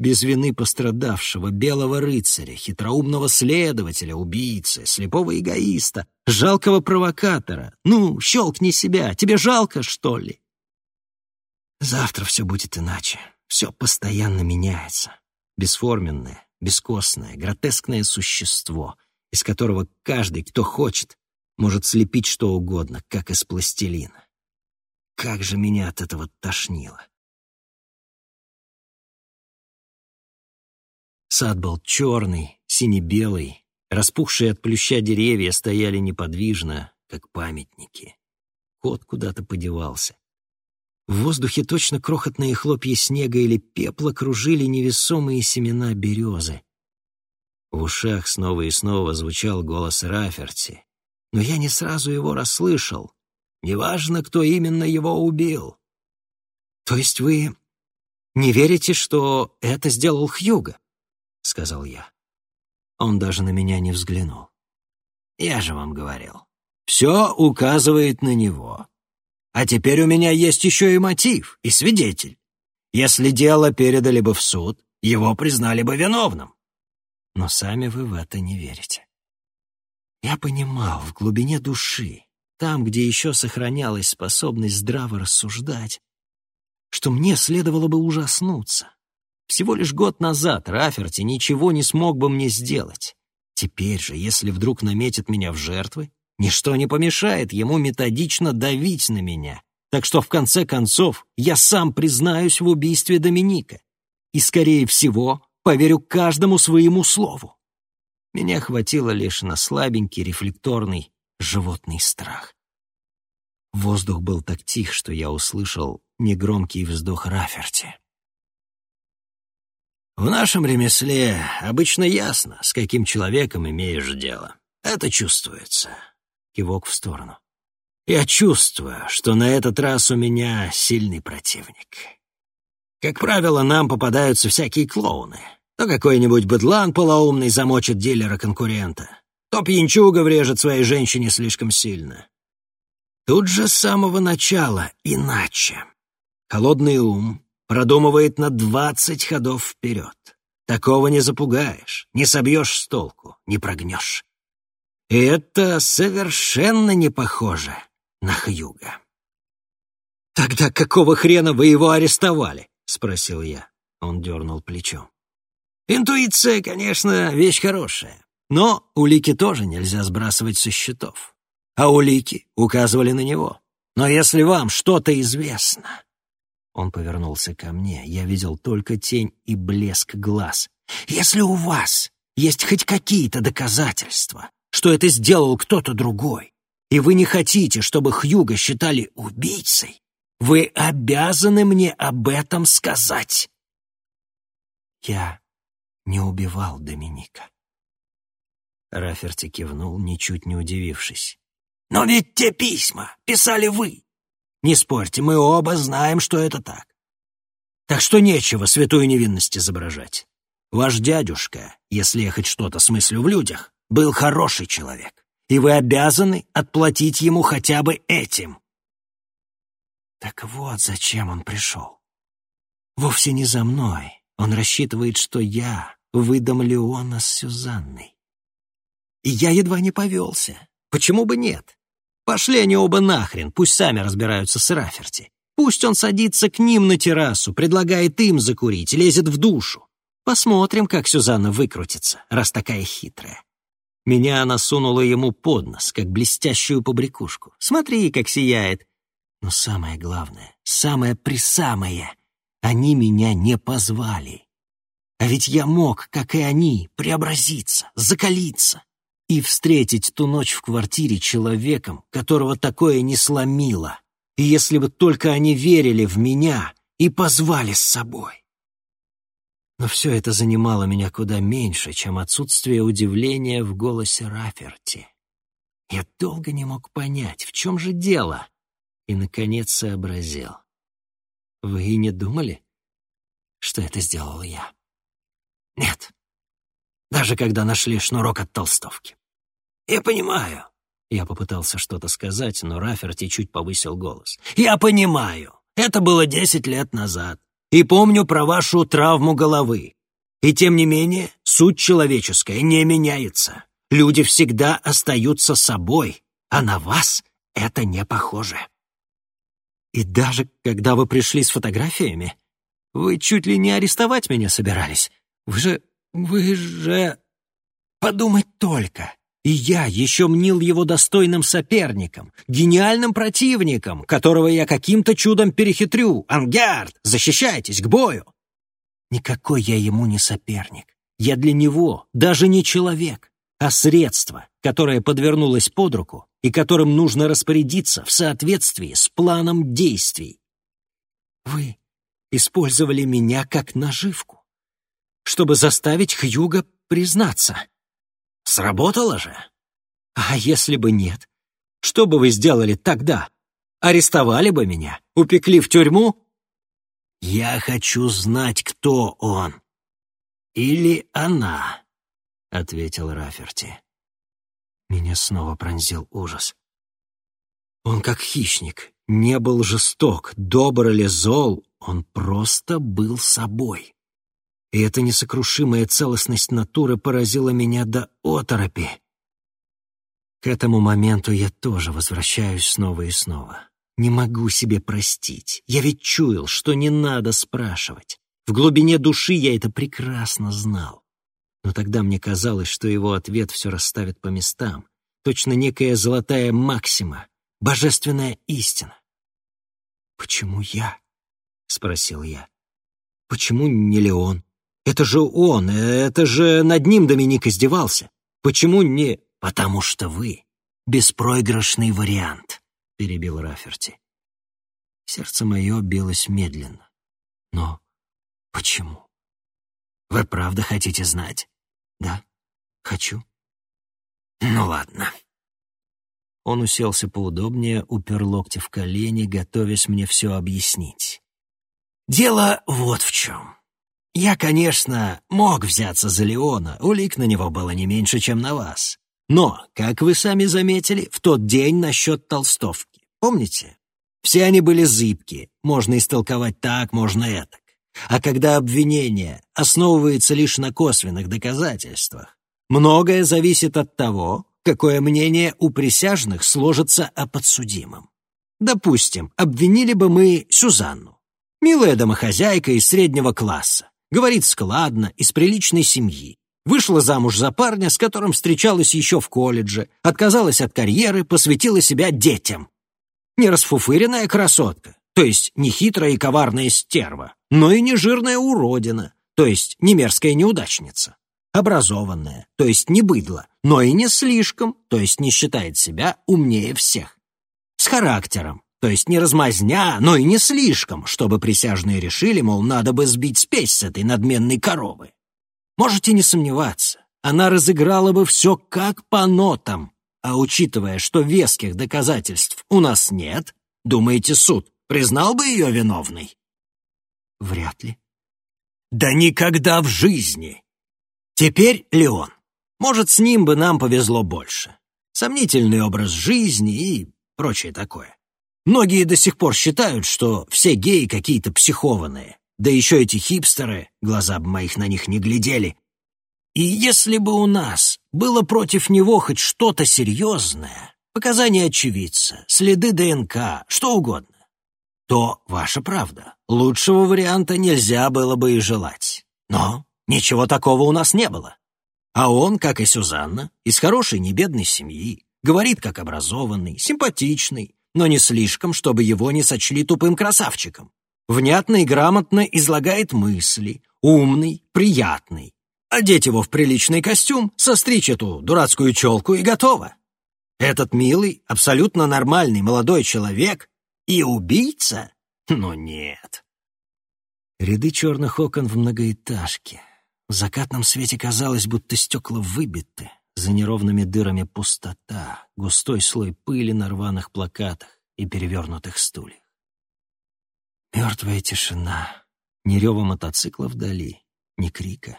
Без вины пострадавшего, белого рыцаря, хитроумного следователя, убийцы, слепого эгоиста, жалкого провокатора. Ну, щелкни себя, тебе жалко, что ли? Завтра все будет иначе. Все постоянно меняется. Бесформенное, бескостное, гротескное существо — из которого каждый, кто хочет, может слепить что угодно, как из пластилина. Как же меня от этого тошнило. Сад был черный, сине-белый, распухшие от плюща деревья стояли неподвижно, как памятники. Кот куда-то подевался. В воздухе точно крохотные хлопья снега или пепла кружили невесомые семена березы. В ушах снова и снова звучал голос Раферти, но я не сразу его расслышал. Неважно, кто именно его убил. «То есть вы не верите, что это сделал Хьюго?» — сказал я. Он даже на меня не взглянул. «Я же вам говорил, все указывает на него. А теперь у меня есть еще и мотив, и свидетель. Если дело передали бы в суд, его признали бы виновным. Но сами вы в это не верите. Я понимал в глубине души, там, где еще сохранялась способность здраво рассуждать, что мне следовало бы ужаснуться. Всего лишь год назад Раферти ничего не смог бы мне сделать. Теперь же, если вдруг наметит меня в жертвы, ничто не помешает ему методично давить на меня. Так что, в конце концов, я сам признаюсь в убийстве Доминика. И, скорее всего, поверю каждому своему слову. Меня хватило лишь на слабенький, рефлекторный, животный страх. Воздух был так тих, что я услышал негромкий вздох Раферти. В нашем ремесле обычно ясно, с каким человеком имеешь дело. Это чувствуется. Кивок в сторону. Я чувствую, что на этот раз у меня сильный противник. Как правило, нам попадаются всякие клоуны. То какой-нибудь быдлан полоумный замочит дилера-конкурента, то пьянчуга врежет своей женщине слишком сильно. Тут же с самого начала иначе. Холодный ум, продумывает на двадцать ходов вперед. Такого не запугаешь, не собьешь с толку, не прогнешь. И это совершенно не похоже на Хьюга. «Тогда какого хрена вы его арестовали?» — спросил я. Он дернул плечом. «Интуиция, конечно, вещь хорошая, но улики тоже нельзя сбрасывать со счетов. А улики указывали на него. Но если вам что-то известно, он повернулся ко мне. Я видел только тень и блеск глаз. «Если у вас есть хоть какие-то доказательства, что это сделал кто-то другой, и вы не хотите, чтобы Хьюга считали убийцей, вы обязаны мне об этом сказать». Я не убивал Доминика. Раферти кивнул, ничуть не удивившись. «Но ведь те письма писали вы. Не спорьте, мы оба знаем, что это так. Так что нечего святую невинность изображать. Ваш дядюшка, если я хоть что-то смыслю в людях, был хороший человек, и вы обязаны отплатить ему хотя бы этим. Так вот, зачем он пришел. Вовсе не за мной. Он рассчитывает, что я выдам Леона с Сюзанной. И я едва не повелся. Почему бы нет? Пошли они оба нахрен, пусть сами разбираются с Раферти. Пусть он садится к ним на террасу, предлагает им закурить, лезет в душу. Посмотрим, как Сюзанна выкрутится, раз такая хитрая. Меня она сунула ему под нос, как блестящую побрякушку. Смотри, как сияет. Но самое главное, самое-присамое, они меня не позвали. А ведь я мог, как и они, преобразиться, закалиться и встретить ту ночь в квартире человеком, которого такое не сломило. И если бы только они верили в меня и позвали с собой. Но все это занимало меня куда меньше, чем отсутствие удивления в голосе Раферти. Я долго не мог понять, в чем же дело, и, наконец, сообразил. Вы и не думали, что это сделал я? Нет, даже когда нашли шнурок от толстовки. «Я понимаю». Я попытался что-то сказать, но Раферти чуть повысил голос. «Я понимаю. Это было десять лет назад. И помню про вашу травму головы. И тем не менее, суть человеческая не меняется. Люди всегда остаются собой, а на вас это не похоже. И даже когда вы пришли с фотографиями, вы чуть ли не арестовать меня собирались. Вы же... вы же... Подумать только. И я еще мнил его достойным соперником, гениальным противником, которого я каким-то чудом перехитрю. Ангярд, защищайтесь, к бою! Никакой я ему не соперник. Я для него даже не человек, а средство, которое подвернулось под руку и которым нужно распорядиться в соответствии с планом действий. Вы использовали меня как наживку, чтобы заставить Хьюга признаться. Сработало же? А если бы нет? Что бы вы сделали тогда? Арестовали бы меня? Упекли в тюрьму? Я хочу знать, кто он. Или она, — ответил Раферти. Меня снова пронзил ужас. Он как хищник, не был жесток, добр или зол, он просто был собой. И эта несокрушимая целостность натуры поразила меня до оторопи. К этому моменту я тоже возвращаюсь снова и снова. Не могу себе простить. Я ведь чуял, что не надо спрашивать. В глубине души я это прекрасно знал. Но тогда мне казалось, что его ответ все расставит по местам. Точно некая золотая максима, божественная истина. «Почему я?» — спросил я. «Почему не Леон? Это же он, это же над ним Доминик издевался. Почему не...» «Потому что вы — беспроигрышный вариант», — перебил Раферти. Сердце мое билось медленно. Но почему? Вы правда хотите знать? Да, хочу. Ну ладно. Он уселся поудобнее, упер локти в колени, готовясь мне все объяснить. Дело вот в чем. Я, конечно, мог взяться за Леона, улик на него было не меньше, чем на вас. Но, как вы сами заметили, в тот день насчет толстовки. Помните? Все они были зыбки, можно истолковать так, можно этак. А когда обвинение основывается лишь на косвенных доказательствах, многое зависит от того, какое мнение у присяжных сложится о подсудимом. Допустим, обвинили бы мы Сюзанну. Милая домохозяйка из среднего класса, говорит складно, из приличной семьи. Вышла замуж за парня, с которым встречалась еще в колледже, отказалась от карьеры, посвятила себя детям. Не расфуфыренная красотка, то есть не хитрая и коварная стерва, но и не жирная уродина, то есть не мерзкая неудачница. Образованная, то есть не быдло, но и не слишком, то есть не считает себя умнее всех. С характером, то есть не размазня, но и не слишком, чтобы присяжные решили, мол, надо бы сбить спесь с этой надменной коровы. Можете не сомневаться, она разыграла бы все как по нотам. А учитывая, что веских доказательств у нас нет, думаете, суд признал бы ее виновной? Вряд ли. Да никогда в жизни. Теперь Леон. Может, с ним бы нам повезло больше. Сомнительный образ жизни и прочее такое. Многие до сих пор считают, что все геи какие-то психованные. Да еще эти хипстеры, глаза бы моих на них не глядели. И если бы у нас было против него хоть что-то серьезное, показания очевидца, следы ДНК, что угодно, то ваша правда. Лучшего варианта нельзя было бы и желать. Но ничего такого у нас не было. А он, как и Сюзанна, из хорошей небедной семьи, говорит как образованный, симпатичный, но не слишком, чтобы его не сочли тупым красавчиком внятно и грамотно излагает мысли, умный, приятный. Одеть его в приличный костюм, состричь эту дурацкую челку и готово. Этот милый, абсолютно нормальный молодой человек и убийца? Но нет. Ряды черных окон в многоэтажке. В закатном свете казалось, будто стекла выбиты, за неровными дырами пустота, густой слой пыли на рваных плакатах и перевернутых стульях. Мертвая тишина, ни рева мотоцикла вдали, ни крика,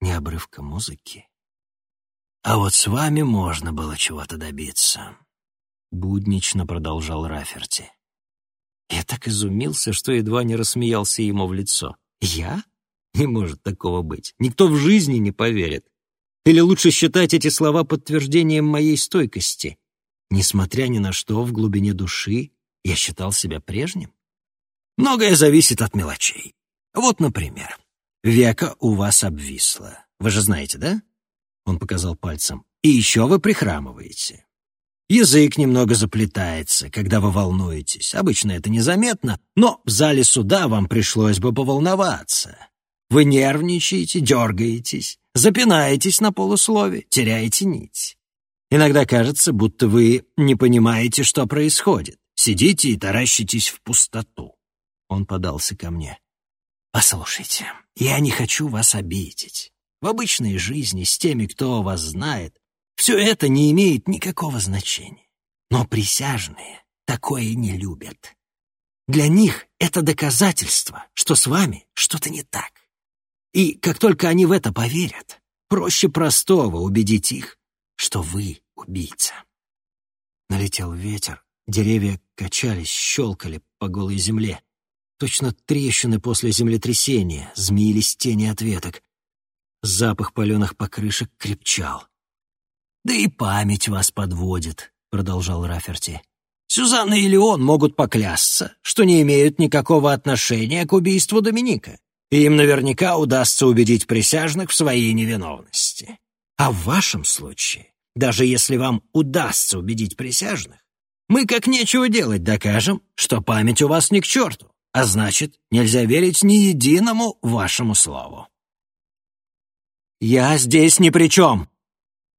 ни обрывка музыки. А вот с вами можно было чего-то добиться. Буднично продолжал Раферти. Я так изумился, что едва не рассмеялся ему в лицо. Я? Не может такого быть. Никто в жизни не поверит. Или лучше считать эти слова подтверждением моей стойкости. Несмотря ни на что, в глубине души я считал себя прежним. Многое зависит от мелочей. Вот, например, века у вас обвисло. Вы же знаете, да? Он показал пальцем. и еще вы прихрамываете. Язык немного заплетается, когда вы волнуетесь. Обычно это незаметно, но в зале суда вам пришлось бы поволноваться. Вы нервничаете, дергаетесь, запинаетесь на полуслове, теряете нить. Иногда кажется, будто вы не понимаете, что происходит. Сидите и таращитесь в пустоту. Он подался ко мне. «Послушайте, я не хочу вас обидеть. В обычной жизни с теми, кто вас знает, все это не имеет никакого значения. Но присяжные такое не любят. Для них это доказательство, что с вами что-то не так. И как только они в это поверят, проще простого убедить их, что вы убийца. Налетел ветер, деревья качались, щелкали по голой земле. Точно трещины после землетрясения, змеились тени от веток. Запах паленых покрышек крепчал. «Да и память вас подводит», — продолжал Раферти. «Сюзанна и Леон могут поклясться, что не имеют никакого отношения к убийству Доминика, и им наверняка удастся убедить присяжных в своей невиновности. А в вашем случае, даже если вам удастся убедить присяжных, мы как нечего делать докажем, что память у вас ни к черту, а значит, нельзя верить ни единому вашему слову». «Я здесь ни при чем!»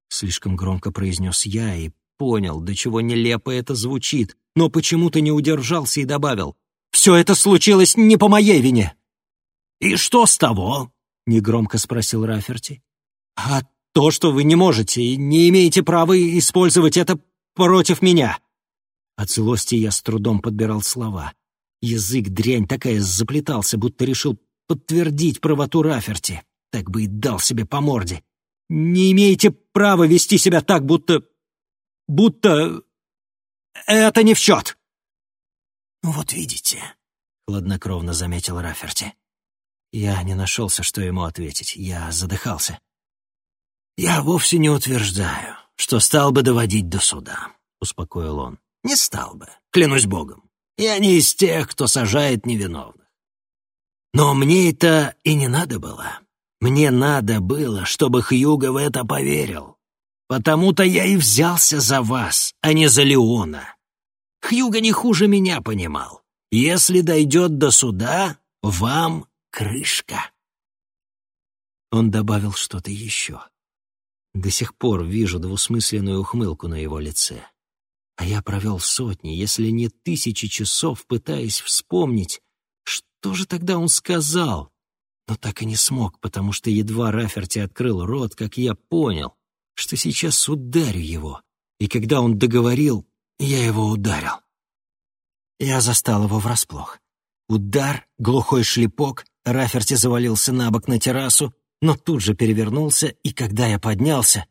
Слишком громко произнес я и понял, до чего нелепо это звучит, но почему-то не удержался и добавил. «Все это случилось не по моей вине!» «И что с того?» — негромко спросил Раферти. «А то, что вы не можете и не имеете права использовать это против меня!» От злости я с трудом подбирал слова. Язык дрянь такая заплетался, будто решил подтвердить правоту Раферти. Так бы и дал себе по морде не имеете права вести себя так, будто... будто... это не в счет!» «Ну вот видите», — хладнокровно заметил Раферти. Я не нашелся, что ему ответить. Я задыхался. «Я вовсе не утверждаю, что стал бы доводить до суда», — успокоил он. «Не стал бы, клянусь богом. Я не из тех, кто сажает невиновных. Но мне это и не надо было. Мне надо было, чтобы Хьюго в это поверил. Потому-то я и взялся за вас, а не за Леона. Хьюго не хуже меня понимал. Если дойдет до суда, вам крышка. Он добавил что-то еще. До сих пор вижу двусмысленную ухмылку на его лице. А я провел сотни, если не тысячи часов, пытаясь вспомнить, что же тогда он сказал, но так и не смог, потому что едва Раферти открыл рот, как я понял, что сейчас ударю его. И когда он договорил, я его ударил. Я застал его врасплох. Удар, глухой шлепок, Раферти завалился на бок на террасу, но тут же перевернулся, и когда я поднялся,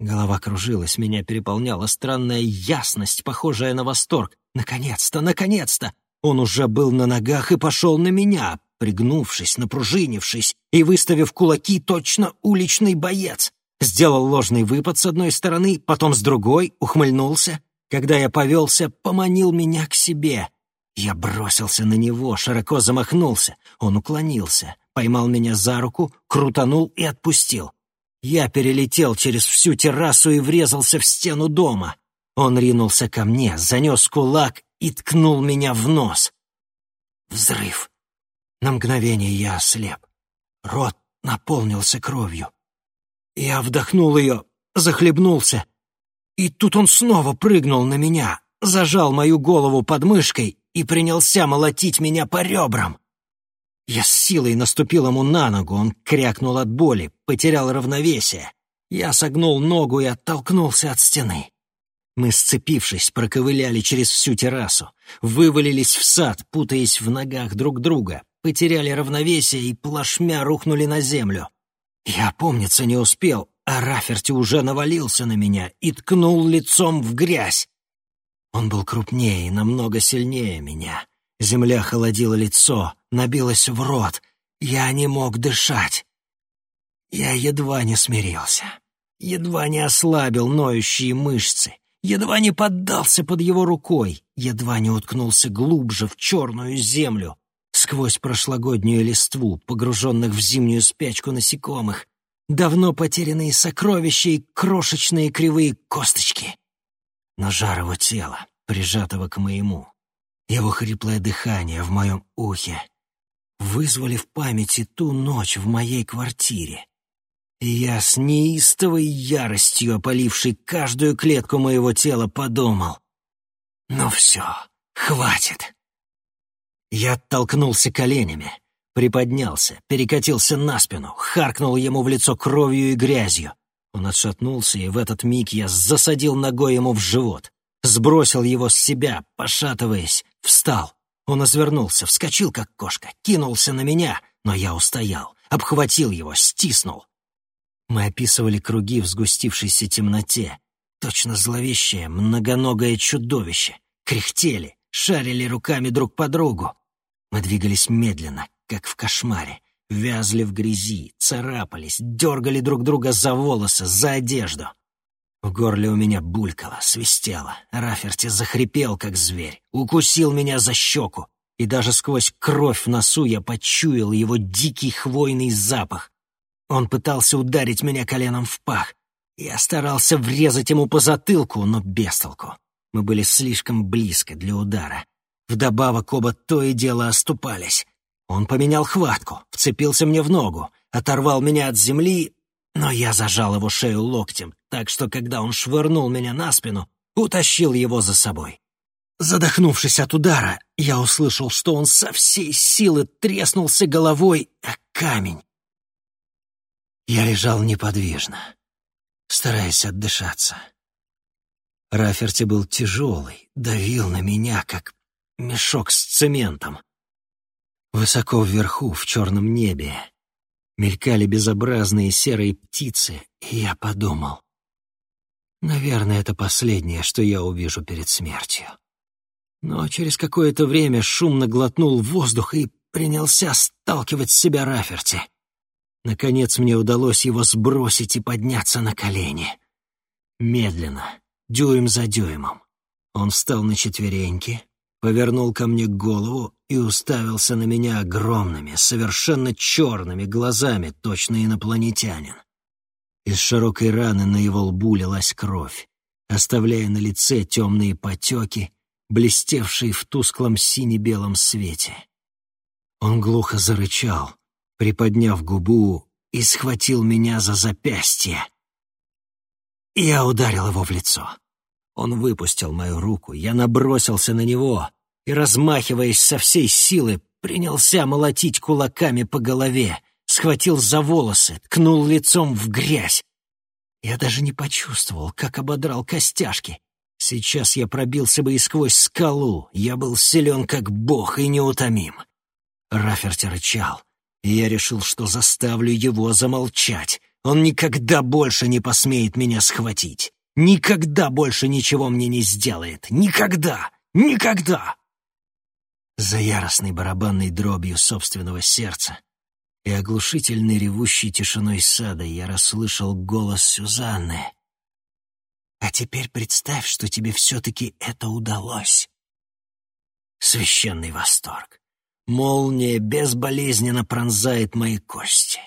голова кружилась, меня переполняла странная ясность, похожая на восторг. Наконец-то, наконец-то! Он уже был на ногах и пошел на меня, пригнувшись, напружинившись и выставив кулаки точно уличный боец. Сделал ложный выпад с одной стороны, потом с другой, ухмыльнулся. Когда я повелся, поманил меня к себе. Я бросился на него, широко замахнулся. Он уклонился, поймал меня за руку, крутанул и отпустил. Я перелетел через всю террасу и врезался в стену дома. Он ринулся ко мне, занес кулак и ткнул меня в нос. Взрыв. На мгновение я ослеп. Рот наполнился кровью. Я вдохнул ее, захлебнулся. И тут он снова прыгнул на меня, зажал мою голову под мышкой и принялся молотить меня по ребрам. Я с силой наступил ему на ногу, он крякнул от боли, потерял равновесие. Я согнул ногу и оттолкнулся от стены. Мы, сцепившись, проковыляли через всю террасу, вывалились в сад, путаясь в ногах друг друга, потеряли равновесие и плашмя рухнули на землю. Я помниться не успел, а Раферти уже навалился на меня и ткнул лицом в грязь. Он был крупнее и намного сильнее меня. Земля холодила лицо, набилась в рот. Я не мог дышать. Я едва не смирился, едва не ослабил ноющие мышцы, едва не поддался под его рукой, едва не уткнулся глубже в черную землю, сквозь прошлогоднюю листву, погруженных в зимнюю спячку насекомых. давно потерянные сокровища и крошечные кривые косточки. Жар его тела, прижатого к моему, его хриплое дыхание в моем ухе, вызвали в памяти ту ночь в моей квартире. И я с неистовой яростью, опалившей каждую клетку моего тела, подумал. «Ну все, хватит!» Я оттолкнулся коленями, приподнялся, перекатился на спину, харкнул ему в лицо кровью и грязью. Он отшатнулся, и в этот миг я засадил ногой ему в живот, сбросил его с себя, пошатываясь, встал. Он извернулся, вскочил, как кошка, кинулся на меня, но я устоял, обхватил его, стиснул. Мы описывали круги в сгустившейся темноте. Точно зловещее, многоногое чудовище. Кряхтели, шарили руками друг по другу. Мы двигались медленно, как в кошмаре. Вязли в грязи, царапались, дергали друг друга за волосы, за одежду. В горле у меня булькало, свистело. Раферти захрипел, как зверь, укусил меня за щеку. И даже сквозь кровь в носу я почуял его дикий хвойный запах. Он пытался ударить меня коленом в пах. Я старался врезать ему по затылку, но без толку. Мы были слишком близко для удара. Вдобавок оба то и дело оступались. Он поменял хватку, вцепился мне в ногу, оторвал меня от земли, но я зажал его шею локтем, так что, когда он швырнул меня на спину, утащил его за собой. Задохнувшись от удара, я услышал, что он со всей силы треснулся головой о камень. Я лежал неподвижно, стараясь отдышаться. Раферти был тяжелый, давил на меня, как мешок с цементом. Высоко вверху, в черном небе, мелькали безобразные серые птицы, и я подумал, наверное, это последнее, что я увижу перед смертью. Но через какое-то время шумно глотнул воздух и принялся сталкивать с себя Раферти. Наконец мне удалось его сбросить и подняться на колени. Медленно, дюйм за дюймом. Он встал на четвереньки, повернул ко мне голову и уставился на меня огромными, совершенно черными глазами, точно инопланетянин. Из широкой раны на его лбу лилась кровь, оставляя на лице темные потеки, блестевшие в тусклом сине-белом свете. Он глухо зарычал, приподняв губу, и схватил меня за запястье. Я ударил его в лицо. Он выпустил мою руку, я набросился на него и, размахиваясь со всей силы, принялся молотить кулаками по голове, схватил за волосы, ткнул лицом в грязь. Я даже не почувствовал, как ободрал костяшки. Сейчас я пробился бы и сквозь скалу, я был силен как бог и неутомим. Раферти рычал, и я решил, что заставлю его замолчать. Он никогда больше не посмеет меня схватить. Никогда больше ничего мне не сделает. Никогда! Никогда! За яростной барабанной дробью собственного сердца и оглушительной ревущей тишиной сада я расслышал голос Сюзанны. «А теперь представь, что тебе все-таки это удалось». Священный восторг. Молния безболезненно пронзает мои кости.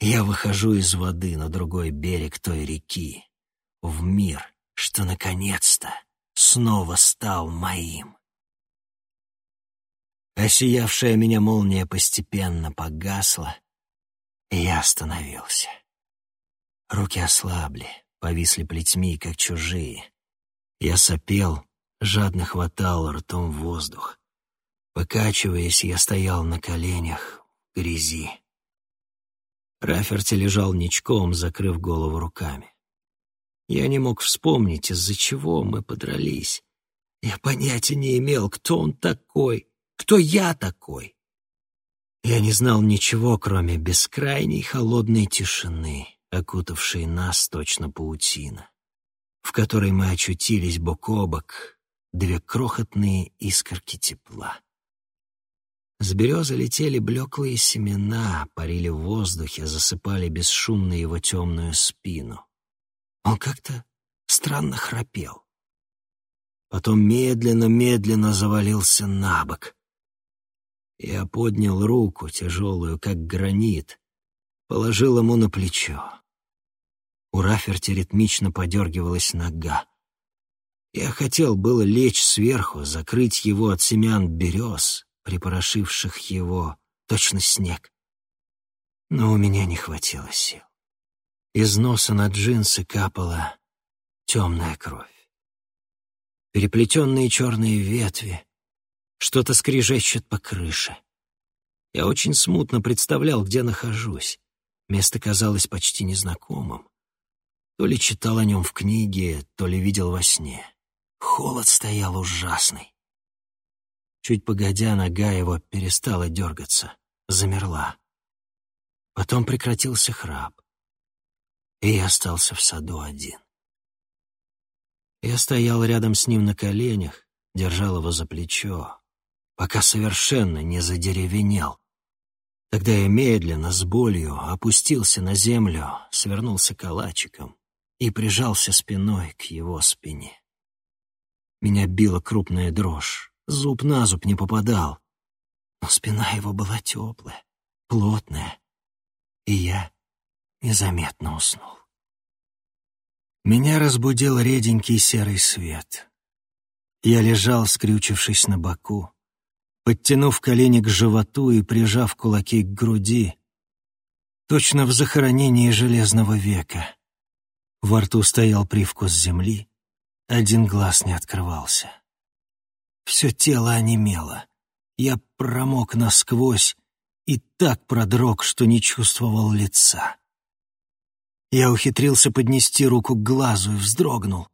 Я выхожу из воды на другой берег той реки, в мир, что наконец-то снова стал моим. Осиявшая меня молния постепенно погасла, и я остановился. Руки ослабли, повисли плетьми, как чужие. Я сопел, жадно хватал ртом воздух. Покачиваясь, я стоял на коленях в грязи. Раферти лежал ничком, закрыв голову руками. Я не мог вспомнить, из-за чего мы подрались. Я понятия не имел, кто он такой, кто я такой. Я не знал ничего, кроме бескрайней холодной тишины, окутавшей нас точно паутина, в которой мы очутились бок о бок, две крохотные искорки тепла. С березы летели блеклые семена, парили в воздухе, засыпали бесшумно его темную спину. Он как-то странно храпел. Потом медленно-медленно завалился на бок. Я поднял руку, тяжелую, как гранит, положил ему на плечо. У Раферти ритмично подергивалась нога. Я хотел было лечь сверху, закрыть его от семян берез, припорошивших его, точно снег. Но у меня не хватило сил. Из носа на джинсы капала темная кровь. Переплетенные черные ветви, что-то скрежещет по крыше. Я очень смутно представлял, где нахожусь. Место казалось почти незнакомым. То ли читал о нем в книге, то ли видел во сне. Холод стоял ужасный. Чуть погодя, нога его перестала дергаться, замерла. Потом прекратился храп, и я остался в саду один. Я стоял рядом с ним на коленях, держал его за плечо, пока совершенно не задеревенел. Тогда я медленно, с болью, опустился на землю, свернулся калачиком и прижался спиной к его спине. Меня била крупная дрожь, зуб на зуб не попадал, но спина его была теплая, плотная, и я незаметно уснул. Меня разбудил реденький серый свет. Я лежал, скрючившись на боку, подтянув колени к животу и прижав кулаки к груди, точно в захоронении Железного века. Во рту стоял привкус земли, один глаз не открывался. Все тело онемело. Я промок насквозь и так продрог, что не чувствовал лица. Я ухитрился поднести руку к глазу и вздрогнул.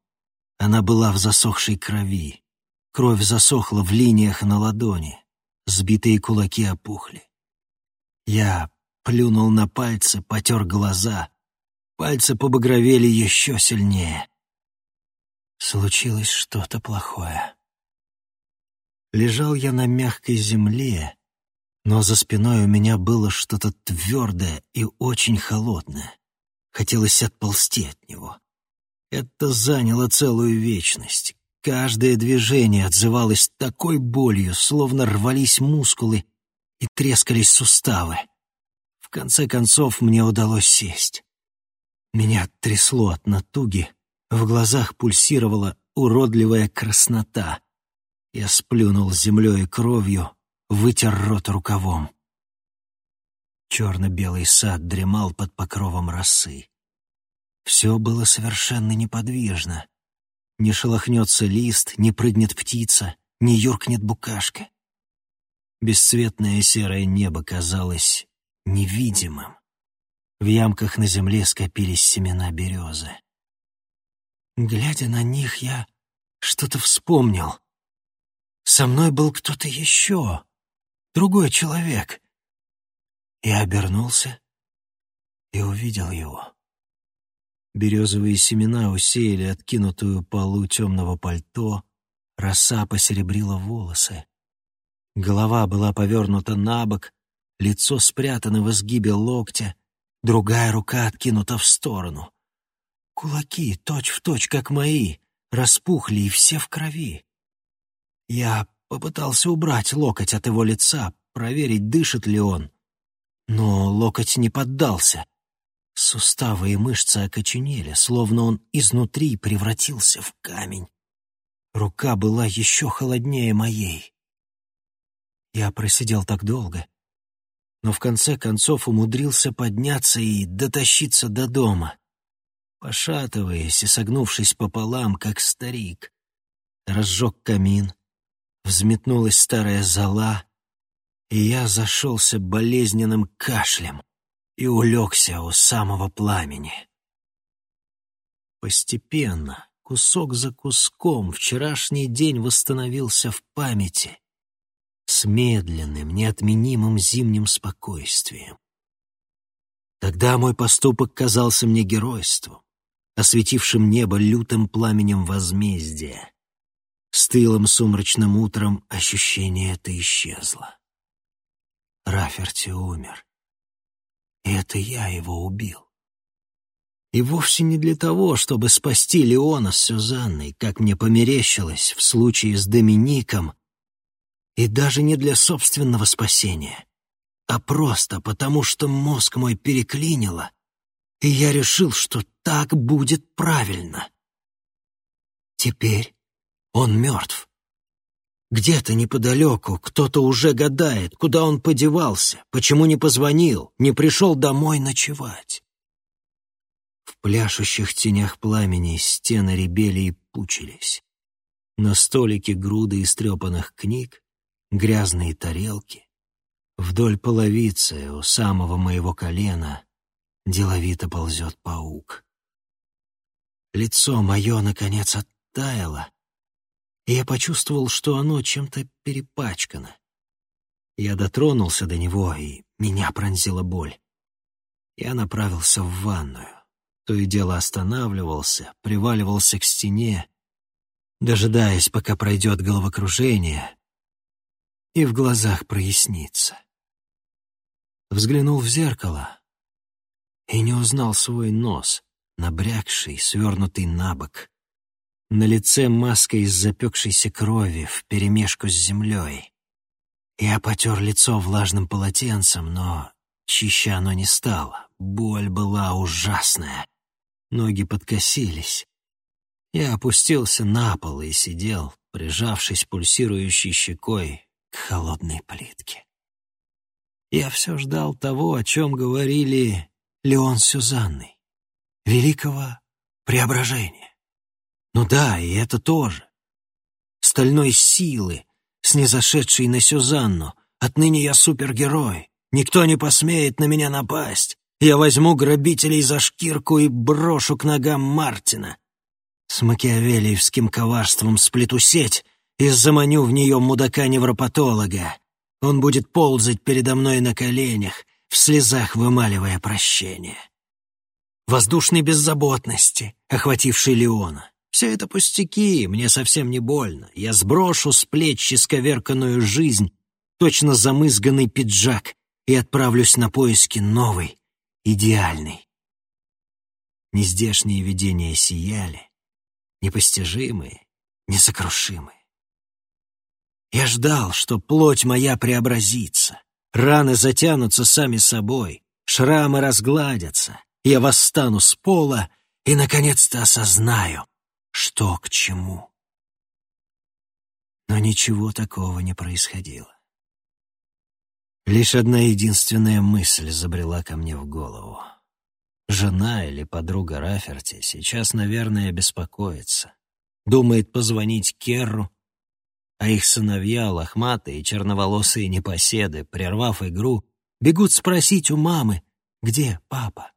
Она была в засохшей крови. Кровь засохла в линиях на ладони. Сбитые кулаки опухли. Я плюнул на пальцы, потер глаза. Пальцы побагровели еще сильнее. Случилось что-то плохое. Лежал я на мягкой земле, но за спиной у меня было что-то твердое и очень холодное. Хотелось отползти от него. Это заняло целую вечность. Каждое движение отзывалось такой болью, словно рвались мускулы и трескались суставы. В конце концов мне удалось сесть. Меня трясло от натуги, в глазах пульсировала уродливая краснота. Я сплюнул землей и кровью, вытер рот рукавом. Черно-белый сад дремал под покровом росы. Все было совершенно неподвижно. Не шелохнется лист, не прыгнет птица, не юркнет букашка. Бесцветное серое небо казалось невидимым. В ямках на земле скопились семена березы. Глядя на них, я что-то вспомнил. Со мной был кто-то еще, другой человек. Я обернулся и увидел его. Березовые семена усеяли откинутую полу темного пальто, роса посеребрила волосы. Голова была повернута на бок, лицо спрятано в изгибе локтя, другая рука откинута в сторону. Кулаки, точь-в-точь, точь, как мои, распухли и все в крови. Я попытался убрать локоть от его лица, проверить, дышит ли он, но локоть не поддался. Суставы и мышцы окоченели, словно он изнутри превратился в камень. Рука была еще холоднее моей. Я просидел так долго, но в конце концов умудрился подняться и дотащиться до дома, пошатываясь и согнувшись пополам, как старик. Разжег камин, взметнулась старая зола, и я зашелся болезненным кашлем и улегся у самого пламени. Постепенно, кусок за куском, вчерашний день восстановился в памяти с медленным, неотменимым зимним спокойствием. Тогда мой поступок казался мне геройством, осветившим небо лютым пламенем возмездия. С тылым сумрачным утром ощущение это исчезло. Раферти умер. И это я его убил. И вовсе не для того, чтобы спасти Леона с Сюзанной, как мне померещилось в случае с Домиником, и даже не для собственного спасения, а просто потому, что мозг мой переклинило, и я решил, что так будет правильно. Теперь он мертв. Где-то неподалеку кто-то уже гадает, куда он подевался, почему не позвонил, не пришел домой ночевать. В пляшущих тенях пламени стены ребели и пучились. На столике груды истрепанных книг, грязные тарелки. Вдоль половицы у самого моего колена деловито ползет паук. Лицо мое, наконец, оттаяло, и я почувствовал, что оно чем-то перепачкано. Я дотронулся до него, и меня пронзила боль. Я направился в ванную. То и дело останавливался, приваливался к стене, дожидаясь, пока пройдет головокружение, и в глазах прояснится. Взглянул в зеркало и не узнал свой нос, набрякший, свернутый на бок. На лице маска из запекшейся крови вперемешку с землей. Я потер лицо влажным полотенцем, но чище оно не стало. Боль была ужасная. Ноги подкосились. Я опустился на пол и сидел, прижавшись пульсирующей щекой к холодной плитке. Я все ждал того, о чем говорили Леон с великого преображения. Ну да, и это тоже. Стальной силы, снизошедшей на Сюзанну. Отныне я супергерой. Никто не посмеет на меня напасть. Я возьму грабителей за шкирку и брошу к ногам Мартина. С макиавелиевским коварством сплету сеть и заманю в нее мудака-невропатолога. Он будет ползать передо мной на коленях, в слезах вымаливая прощение. Воздушной беззаботности, охватившей Леона. Все это пустяки, мне совсем не больно. Я сброшу с плеч исковерканную жизнь, точно замызганный пиджак, и отправлюсь на поиски новой, идеальной. Нездешние видения сияли, непостижимые, несокрушимые. Я ждал, что плоть моя преобразится, раны затянутся сами собой, шрамы разгладятся, я восстану с пола и, наконец-то, осознаю, что к чему. Но ничего такого не происходило. Лишь одна единственная мысль забрела ко мне в голову. Жена или подруга Раферти сейчас, наверное, беспокоится. Думает позвонить Керру а их сыновья, лохматые, черноволосые непоседы, прервав игру, бегут спросить у мамы, где папа.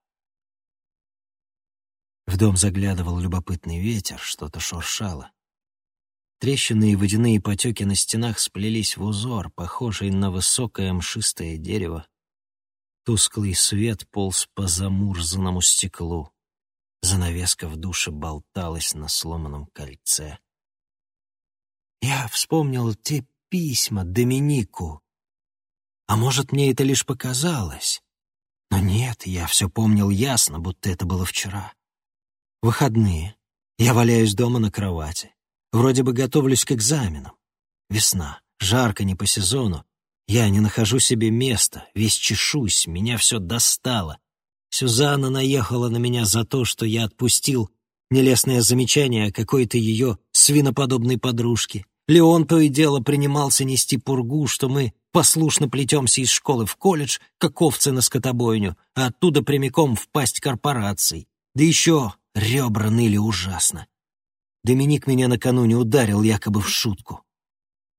В дом заглядывал любопытный ветер, что-то шуршало. Трещины и водяные потеки на стенах сплелись в узор, похожий на высокое мшистое дерево. Тусклый свет полз по замурзанному стеклу. Занавеска в душе болталась на сломанном кольце. Я вспомнил те письма Доминику. А может, мне это лишь показалось? Но нет, я все помнил ясно, будто это было вчера. Выходные. Я валяюсь дома на кровати. Вроде бы готовлюсь к экзаменам. Весна. Жарко не по сезону. Я не нахожу себе места, весь чешусь, меня все достало. Сюзанна наехала на меня за то, что я отпустил нелестное замечание о какой-то ее свиноподобной подружке. Леон то и дело принимался нести пургу, что мы послушно плетемся из школы в колледж, как овцы на скотобойню, а оттуда прямиком в пасть корпораций. Да еще ребра ныли ужасно. Доминик меня накануне ударил якобы в шутку.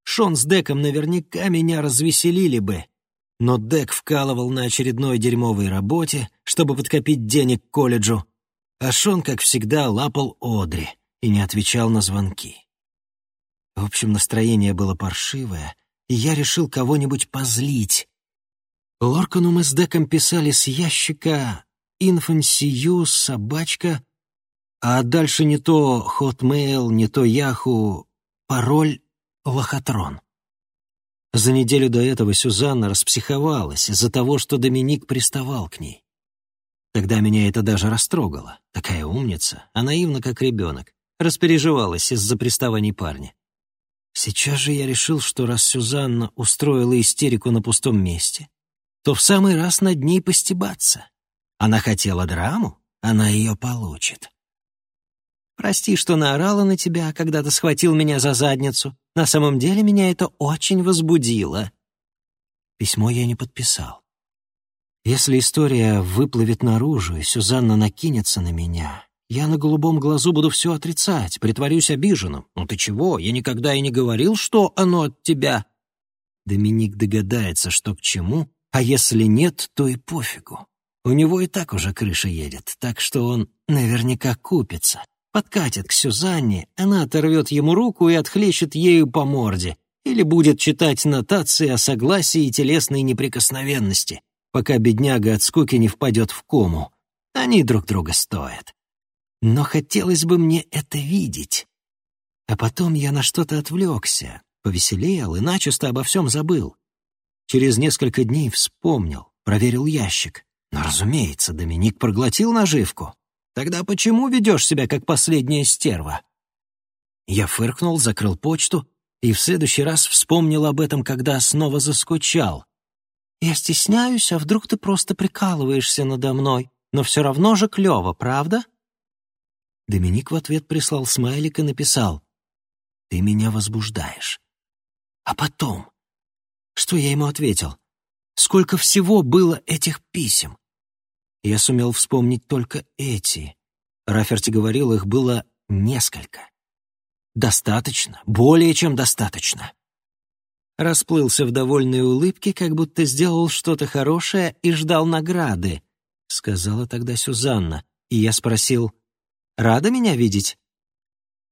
Шон с Деком наверняка меня развеселили бы, но Дек вкалывал на очередной дерьмовой работе, чтобы подкопить денег к колледжу, а Шон, как всегда, лапал Одри и не отвечал на звонки. В общем, настроение было паршивое, и я решил кого-нибудь позлить. Лоркану мы с Деком писали с ящика «Инфансию», «Собачка», а дальше не то Hotmail, не то Яху, пароль «Лохотрон». За неделю до этого Сюзанна распсиховалась из-за того, что Доминик приставал к ней. Тогда меня это даже растрогало. Такая умница, а наивна, как ребенок. Распереживалась из-за приставаний парня. Сейчас же я решил, что раз Сюзанна устроила истерику на пустом месте, то в самый раз над ней постебаться. Она хотела драму, она ее получит. Прости, что наорала на тебя, когда ты схватил меня за задницу. На самом деле меня это очень возбудило. Письмо я не подписал. Если история выплывет наружу, и Сюзанна накинется на меня, я на голубом глазу буду все отрицать, притворюсь обиженным. Ну ты чего, я никогда и не говорил, что оно от тебя. Доминик догадается, что к чему, а если нет, то и пофигу. У него и так уже крыша едет, так что он наверняка купится. Подкатит к Сюзанне, она оторвет ему руку и отхлещет ею по морде, или будет читать нотации о согласии и телесной неприкосновенности, пока бедняга от скуки не впадет в кому. Они друг друга стоят. Но хотелось бы мне это видеть. А потом я на что-то отвлекся, повеселел и начисто обо всем забыл. Через несколько дней вспомнил, проверил ящик. Но, разумеется, Доминик проглотил наживку. Тогда почему ведешь себя как последняя стерва? Я фыркнул, закрыл почту и в следующий раз вспомнил об этом, когда снова заскучал. «Я стесняюсь, а вдруг ты просто прикалываешься надо мной, но все равно же клево, правда?» Доминик в ответ прислал смайлик и написал «Ты меня возбуждаешь». А потом? Что я ему ответил? Сколько всего было этих писем? Я сумел вспомнить только эти. Раферти говорил, их было несколько. Достаточно, более чем достаточно. Расплылся в довольной улыбке, как будто сделал что-то хорошее и ждал награды, сказала тогда Сюзанна, и я спросил, Рада меня видеть?»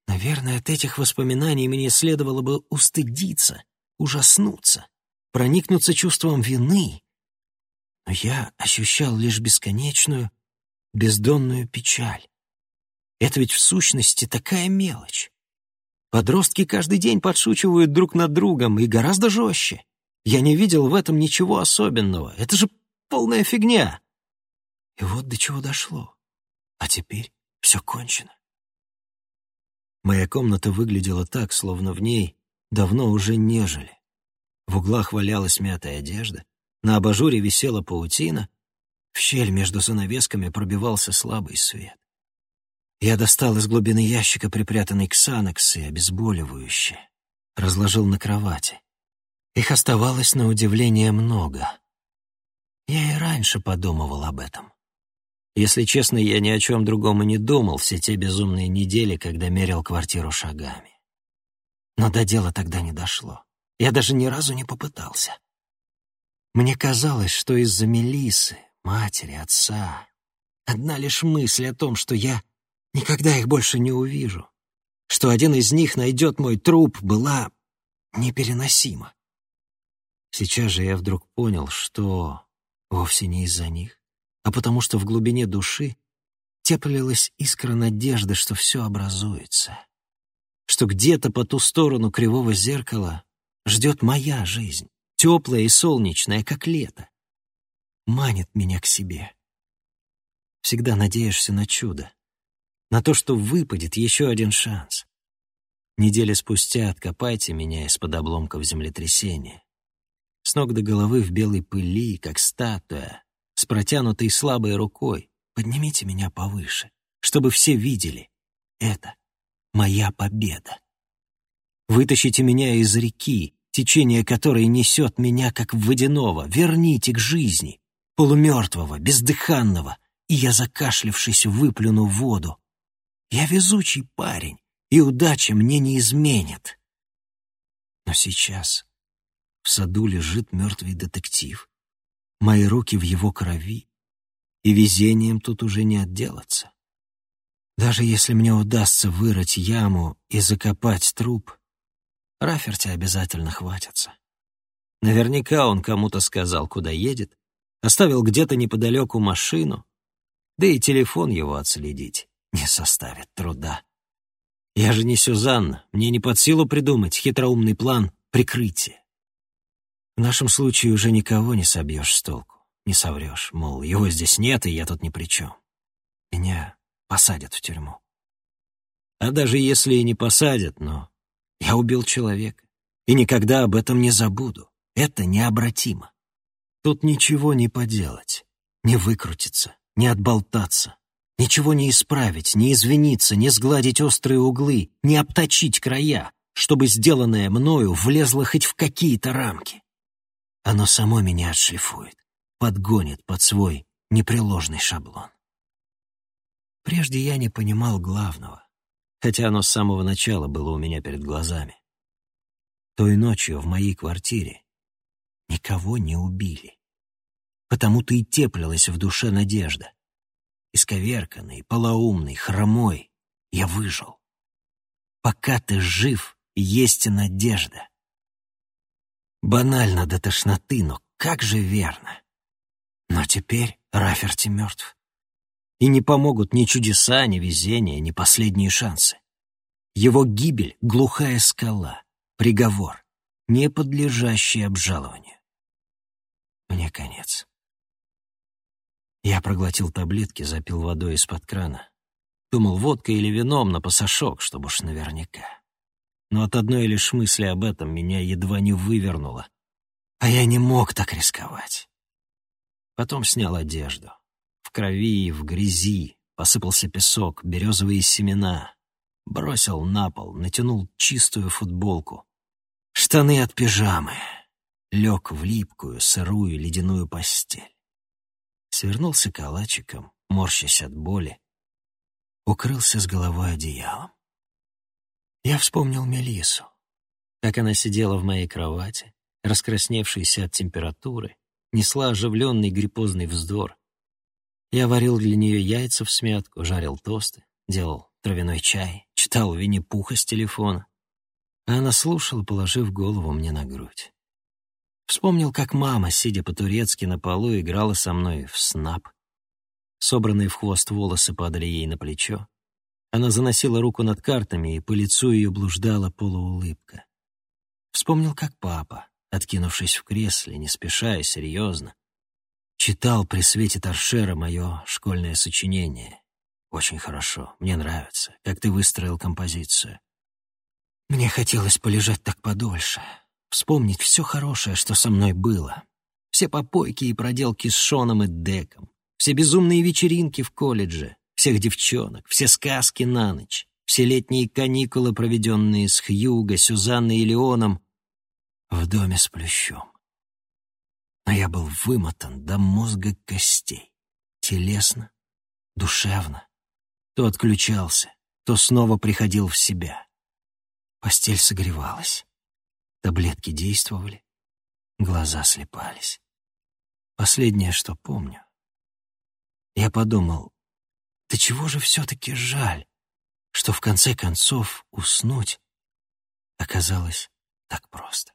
Наверное, от этих воспоминаний мне следовало бы устыдиться, ужаснуться, проникнуться чувством вины. Но я ощущал лишь бесконечную, бездонную печаль. Это ведь в сущности такая мелочь. Подростки каждый день подшучивают друг над другом и гораздо жестче. Я не видел в этом ничего особенного. Это же полная фигня. И вот до чего дошло. А теперь все кончено. Моя комната выглядела так, словно в ней давно уже не жили. В углах валялась мятая одежда, на абажуре висела паутина, в щель между занавесками пробивался слабый свет. Я достал из глубины ящика припрятанный ксанокс и обезболивающее, разложил на кровати. Их оставалось на удивление много. Я и раньше подумывал об этом. Если честно, я ни о чем другом и не думал все те безумные недели, когда мерил квартиру шагами. Но до дела тогда не дошло. Я даже ни разу не попытался. Мне казалось, что из-за Мелисы, матери, отца, одна лишь мысль о том, что я никогда их больше не увижу, что один из них найдет мой труп, была непереносима. Сейчас же я вдруг понял, что вовсе не из-за них а потому что в глубине души теплилась искра надежды, что все образуется, что где-то по ту сторону кривого зеркала ждет моя жизнь, теплая и солнечная, как лето, манит меня к себе. Всегда надеешься на чудо, на то, что выпадет еще один шанс. Недели спустя откопайте меня из-под обломков землетрясения. С ног до головы в белой пыли, как статуя, с протянутой слабой рукой. Поднимите меня повыше, чтобы все видели. Это моя победа. Вытащите меня из реки, течение которой несет меня, как водяного. Верните к жизни, полумертвого, бездыханного, и я, закашлявшись, выплюну воду. Я везучий парень, и удача мне не изменит. Но сейчас в саду лежит мертвый детектив, мои руки в его крови, и везением тут уже не отделаться. Даже если мне удастся вырыть яму и закопать труп, Раферти обязательно хватится. Наверняка он кому-то сказал, куда едет, оставил где-то неподалеку машину, да и телефон его отследить не составит труда. Я же не Сюзанна, мне не под силу придумать хитроумный план прикрытия. В нашем случае уже никого не собьешь с толку, не соврешь, мол, его здесь нет, и я тут ни при чем. Меня посадят в тюрьму. А даже если и не посадят, но я убил человека, и никогда об этом не забуду. Это необратимо. Тут ничего не поделать, не выкрутиться, не отболтаться, ничего не исправить, не извиниться, не сгладить острые углы, не обточить края, чтобы сделанное мною влезло хоть в какие-то рамки. Оно само меня отшлифует, подгонит под свой непреложный шаблон. Прежде я не понимал главного, хотя оно с самого начала было у меня перед глазами. Той ночью в моей квартире никого не убили. Потому-то и теплилась в душе надежда. Исковерканный, полоумный, хромой, я выжил. Пока ты жив, есть и надежда. Банально до тошноты, но как же верно. Но теперь Раферти мертв. И не помогут ни чудеса, ни везение, ни последние шансы. Его гибель — глухая скала, приговор, не подлежащий обжалованию. Мне конец. Я проглотил таблетки, запил водой из-под крана. Думал, водкой или вином на пасашок, чтобы уж наверняка. Но от одной лишь мысли об этом меня едва не вывернуло. А я не мог так рисковать. Потом снял одежду. Крови и в грязи посыпался песок, березовые семена. Бросил на пол, натянул чистую футболку. Штаны от пижамы. Лег в липкую, сырую, ледяную постель свернулся калачиком, морщась от боли, укрылся с головой одеялом. Я вспомнил Мелису, как она сидела в моей кровати, раскрасневшаяся от температуры, несла оживленный гриппозный вздор. Я варил для нее яйца в смятку, жарил тосты, делал травяной чай, читал Винни-Пуха с телефона. А она слушала, положив голову мне на грудь. Вспомнил, как мама, сидя по-турецки на полу, играла со мной в снап. Собранные в хвост волосы падали ей на плечо. Она заносила руку над картами, и по лицу ее блуждала полуулыбка. Вспомнил, как папа, откинувшись в кресле, не спеша и серьезно, читал при свете торшера мое школьное сочинение. Очень хорошо, мне нравится, как ты выстроил композицию. Мне хотелось полежать так подольше, вспомнить все хорошее, что со мной было. Все попойки и проделки с Шоном и Деком, все безумные вечеринки в колледже, всех девчонок, все сказки на ночь, все летние каникулы, проведенные с Хьюго, Сюзанной и Леоном в доме с плющом. Но я был вымотан до мозга костей, телесно, душевно. То отключался, то снова приходил в себя. Постель согревалась. Таблетки действовали, глаза слепались. Последнее, что помню. Я подумал, да чего же все-таки жаль, что в конце концов уснуть оказалось так просто.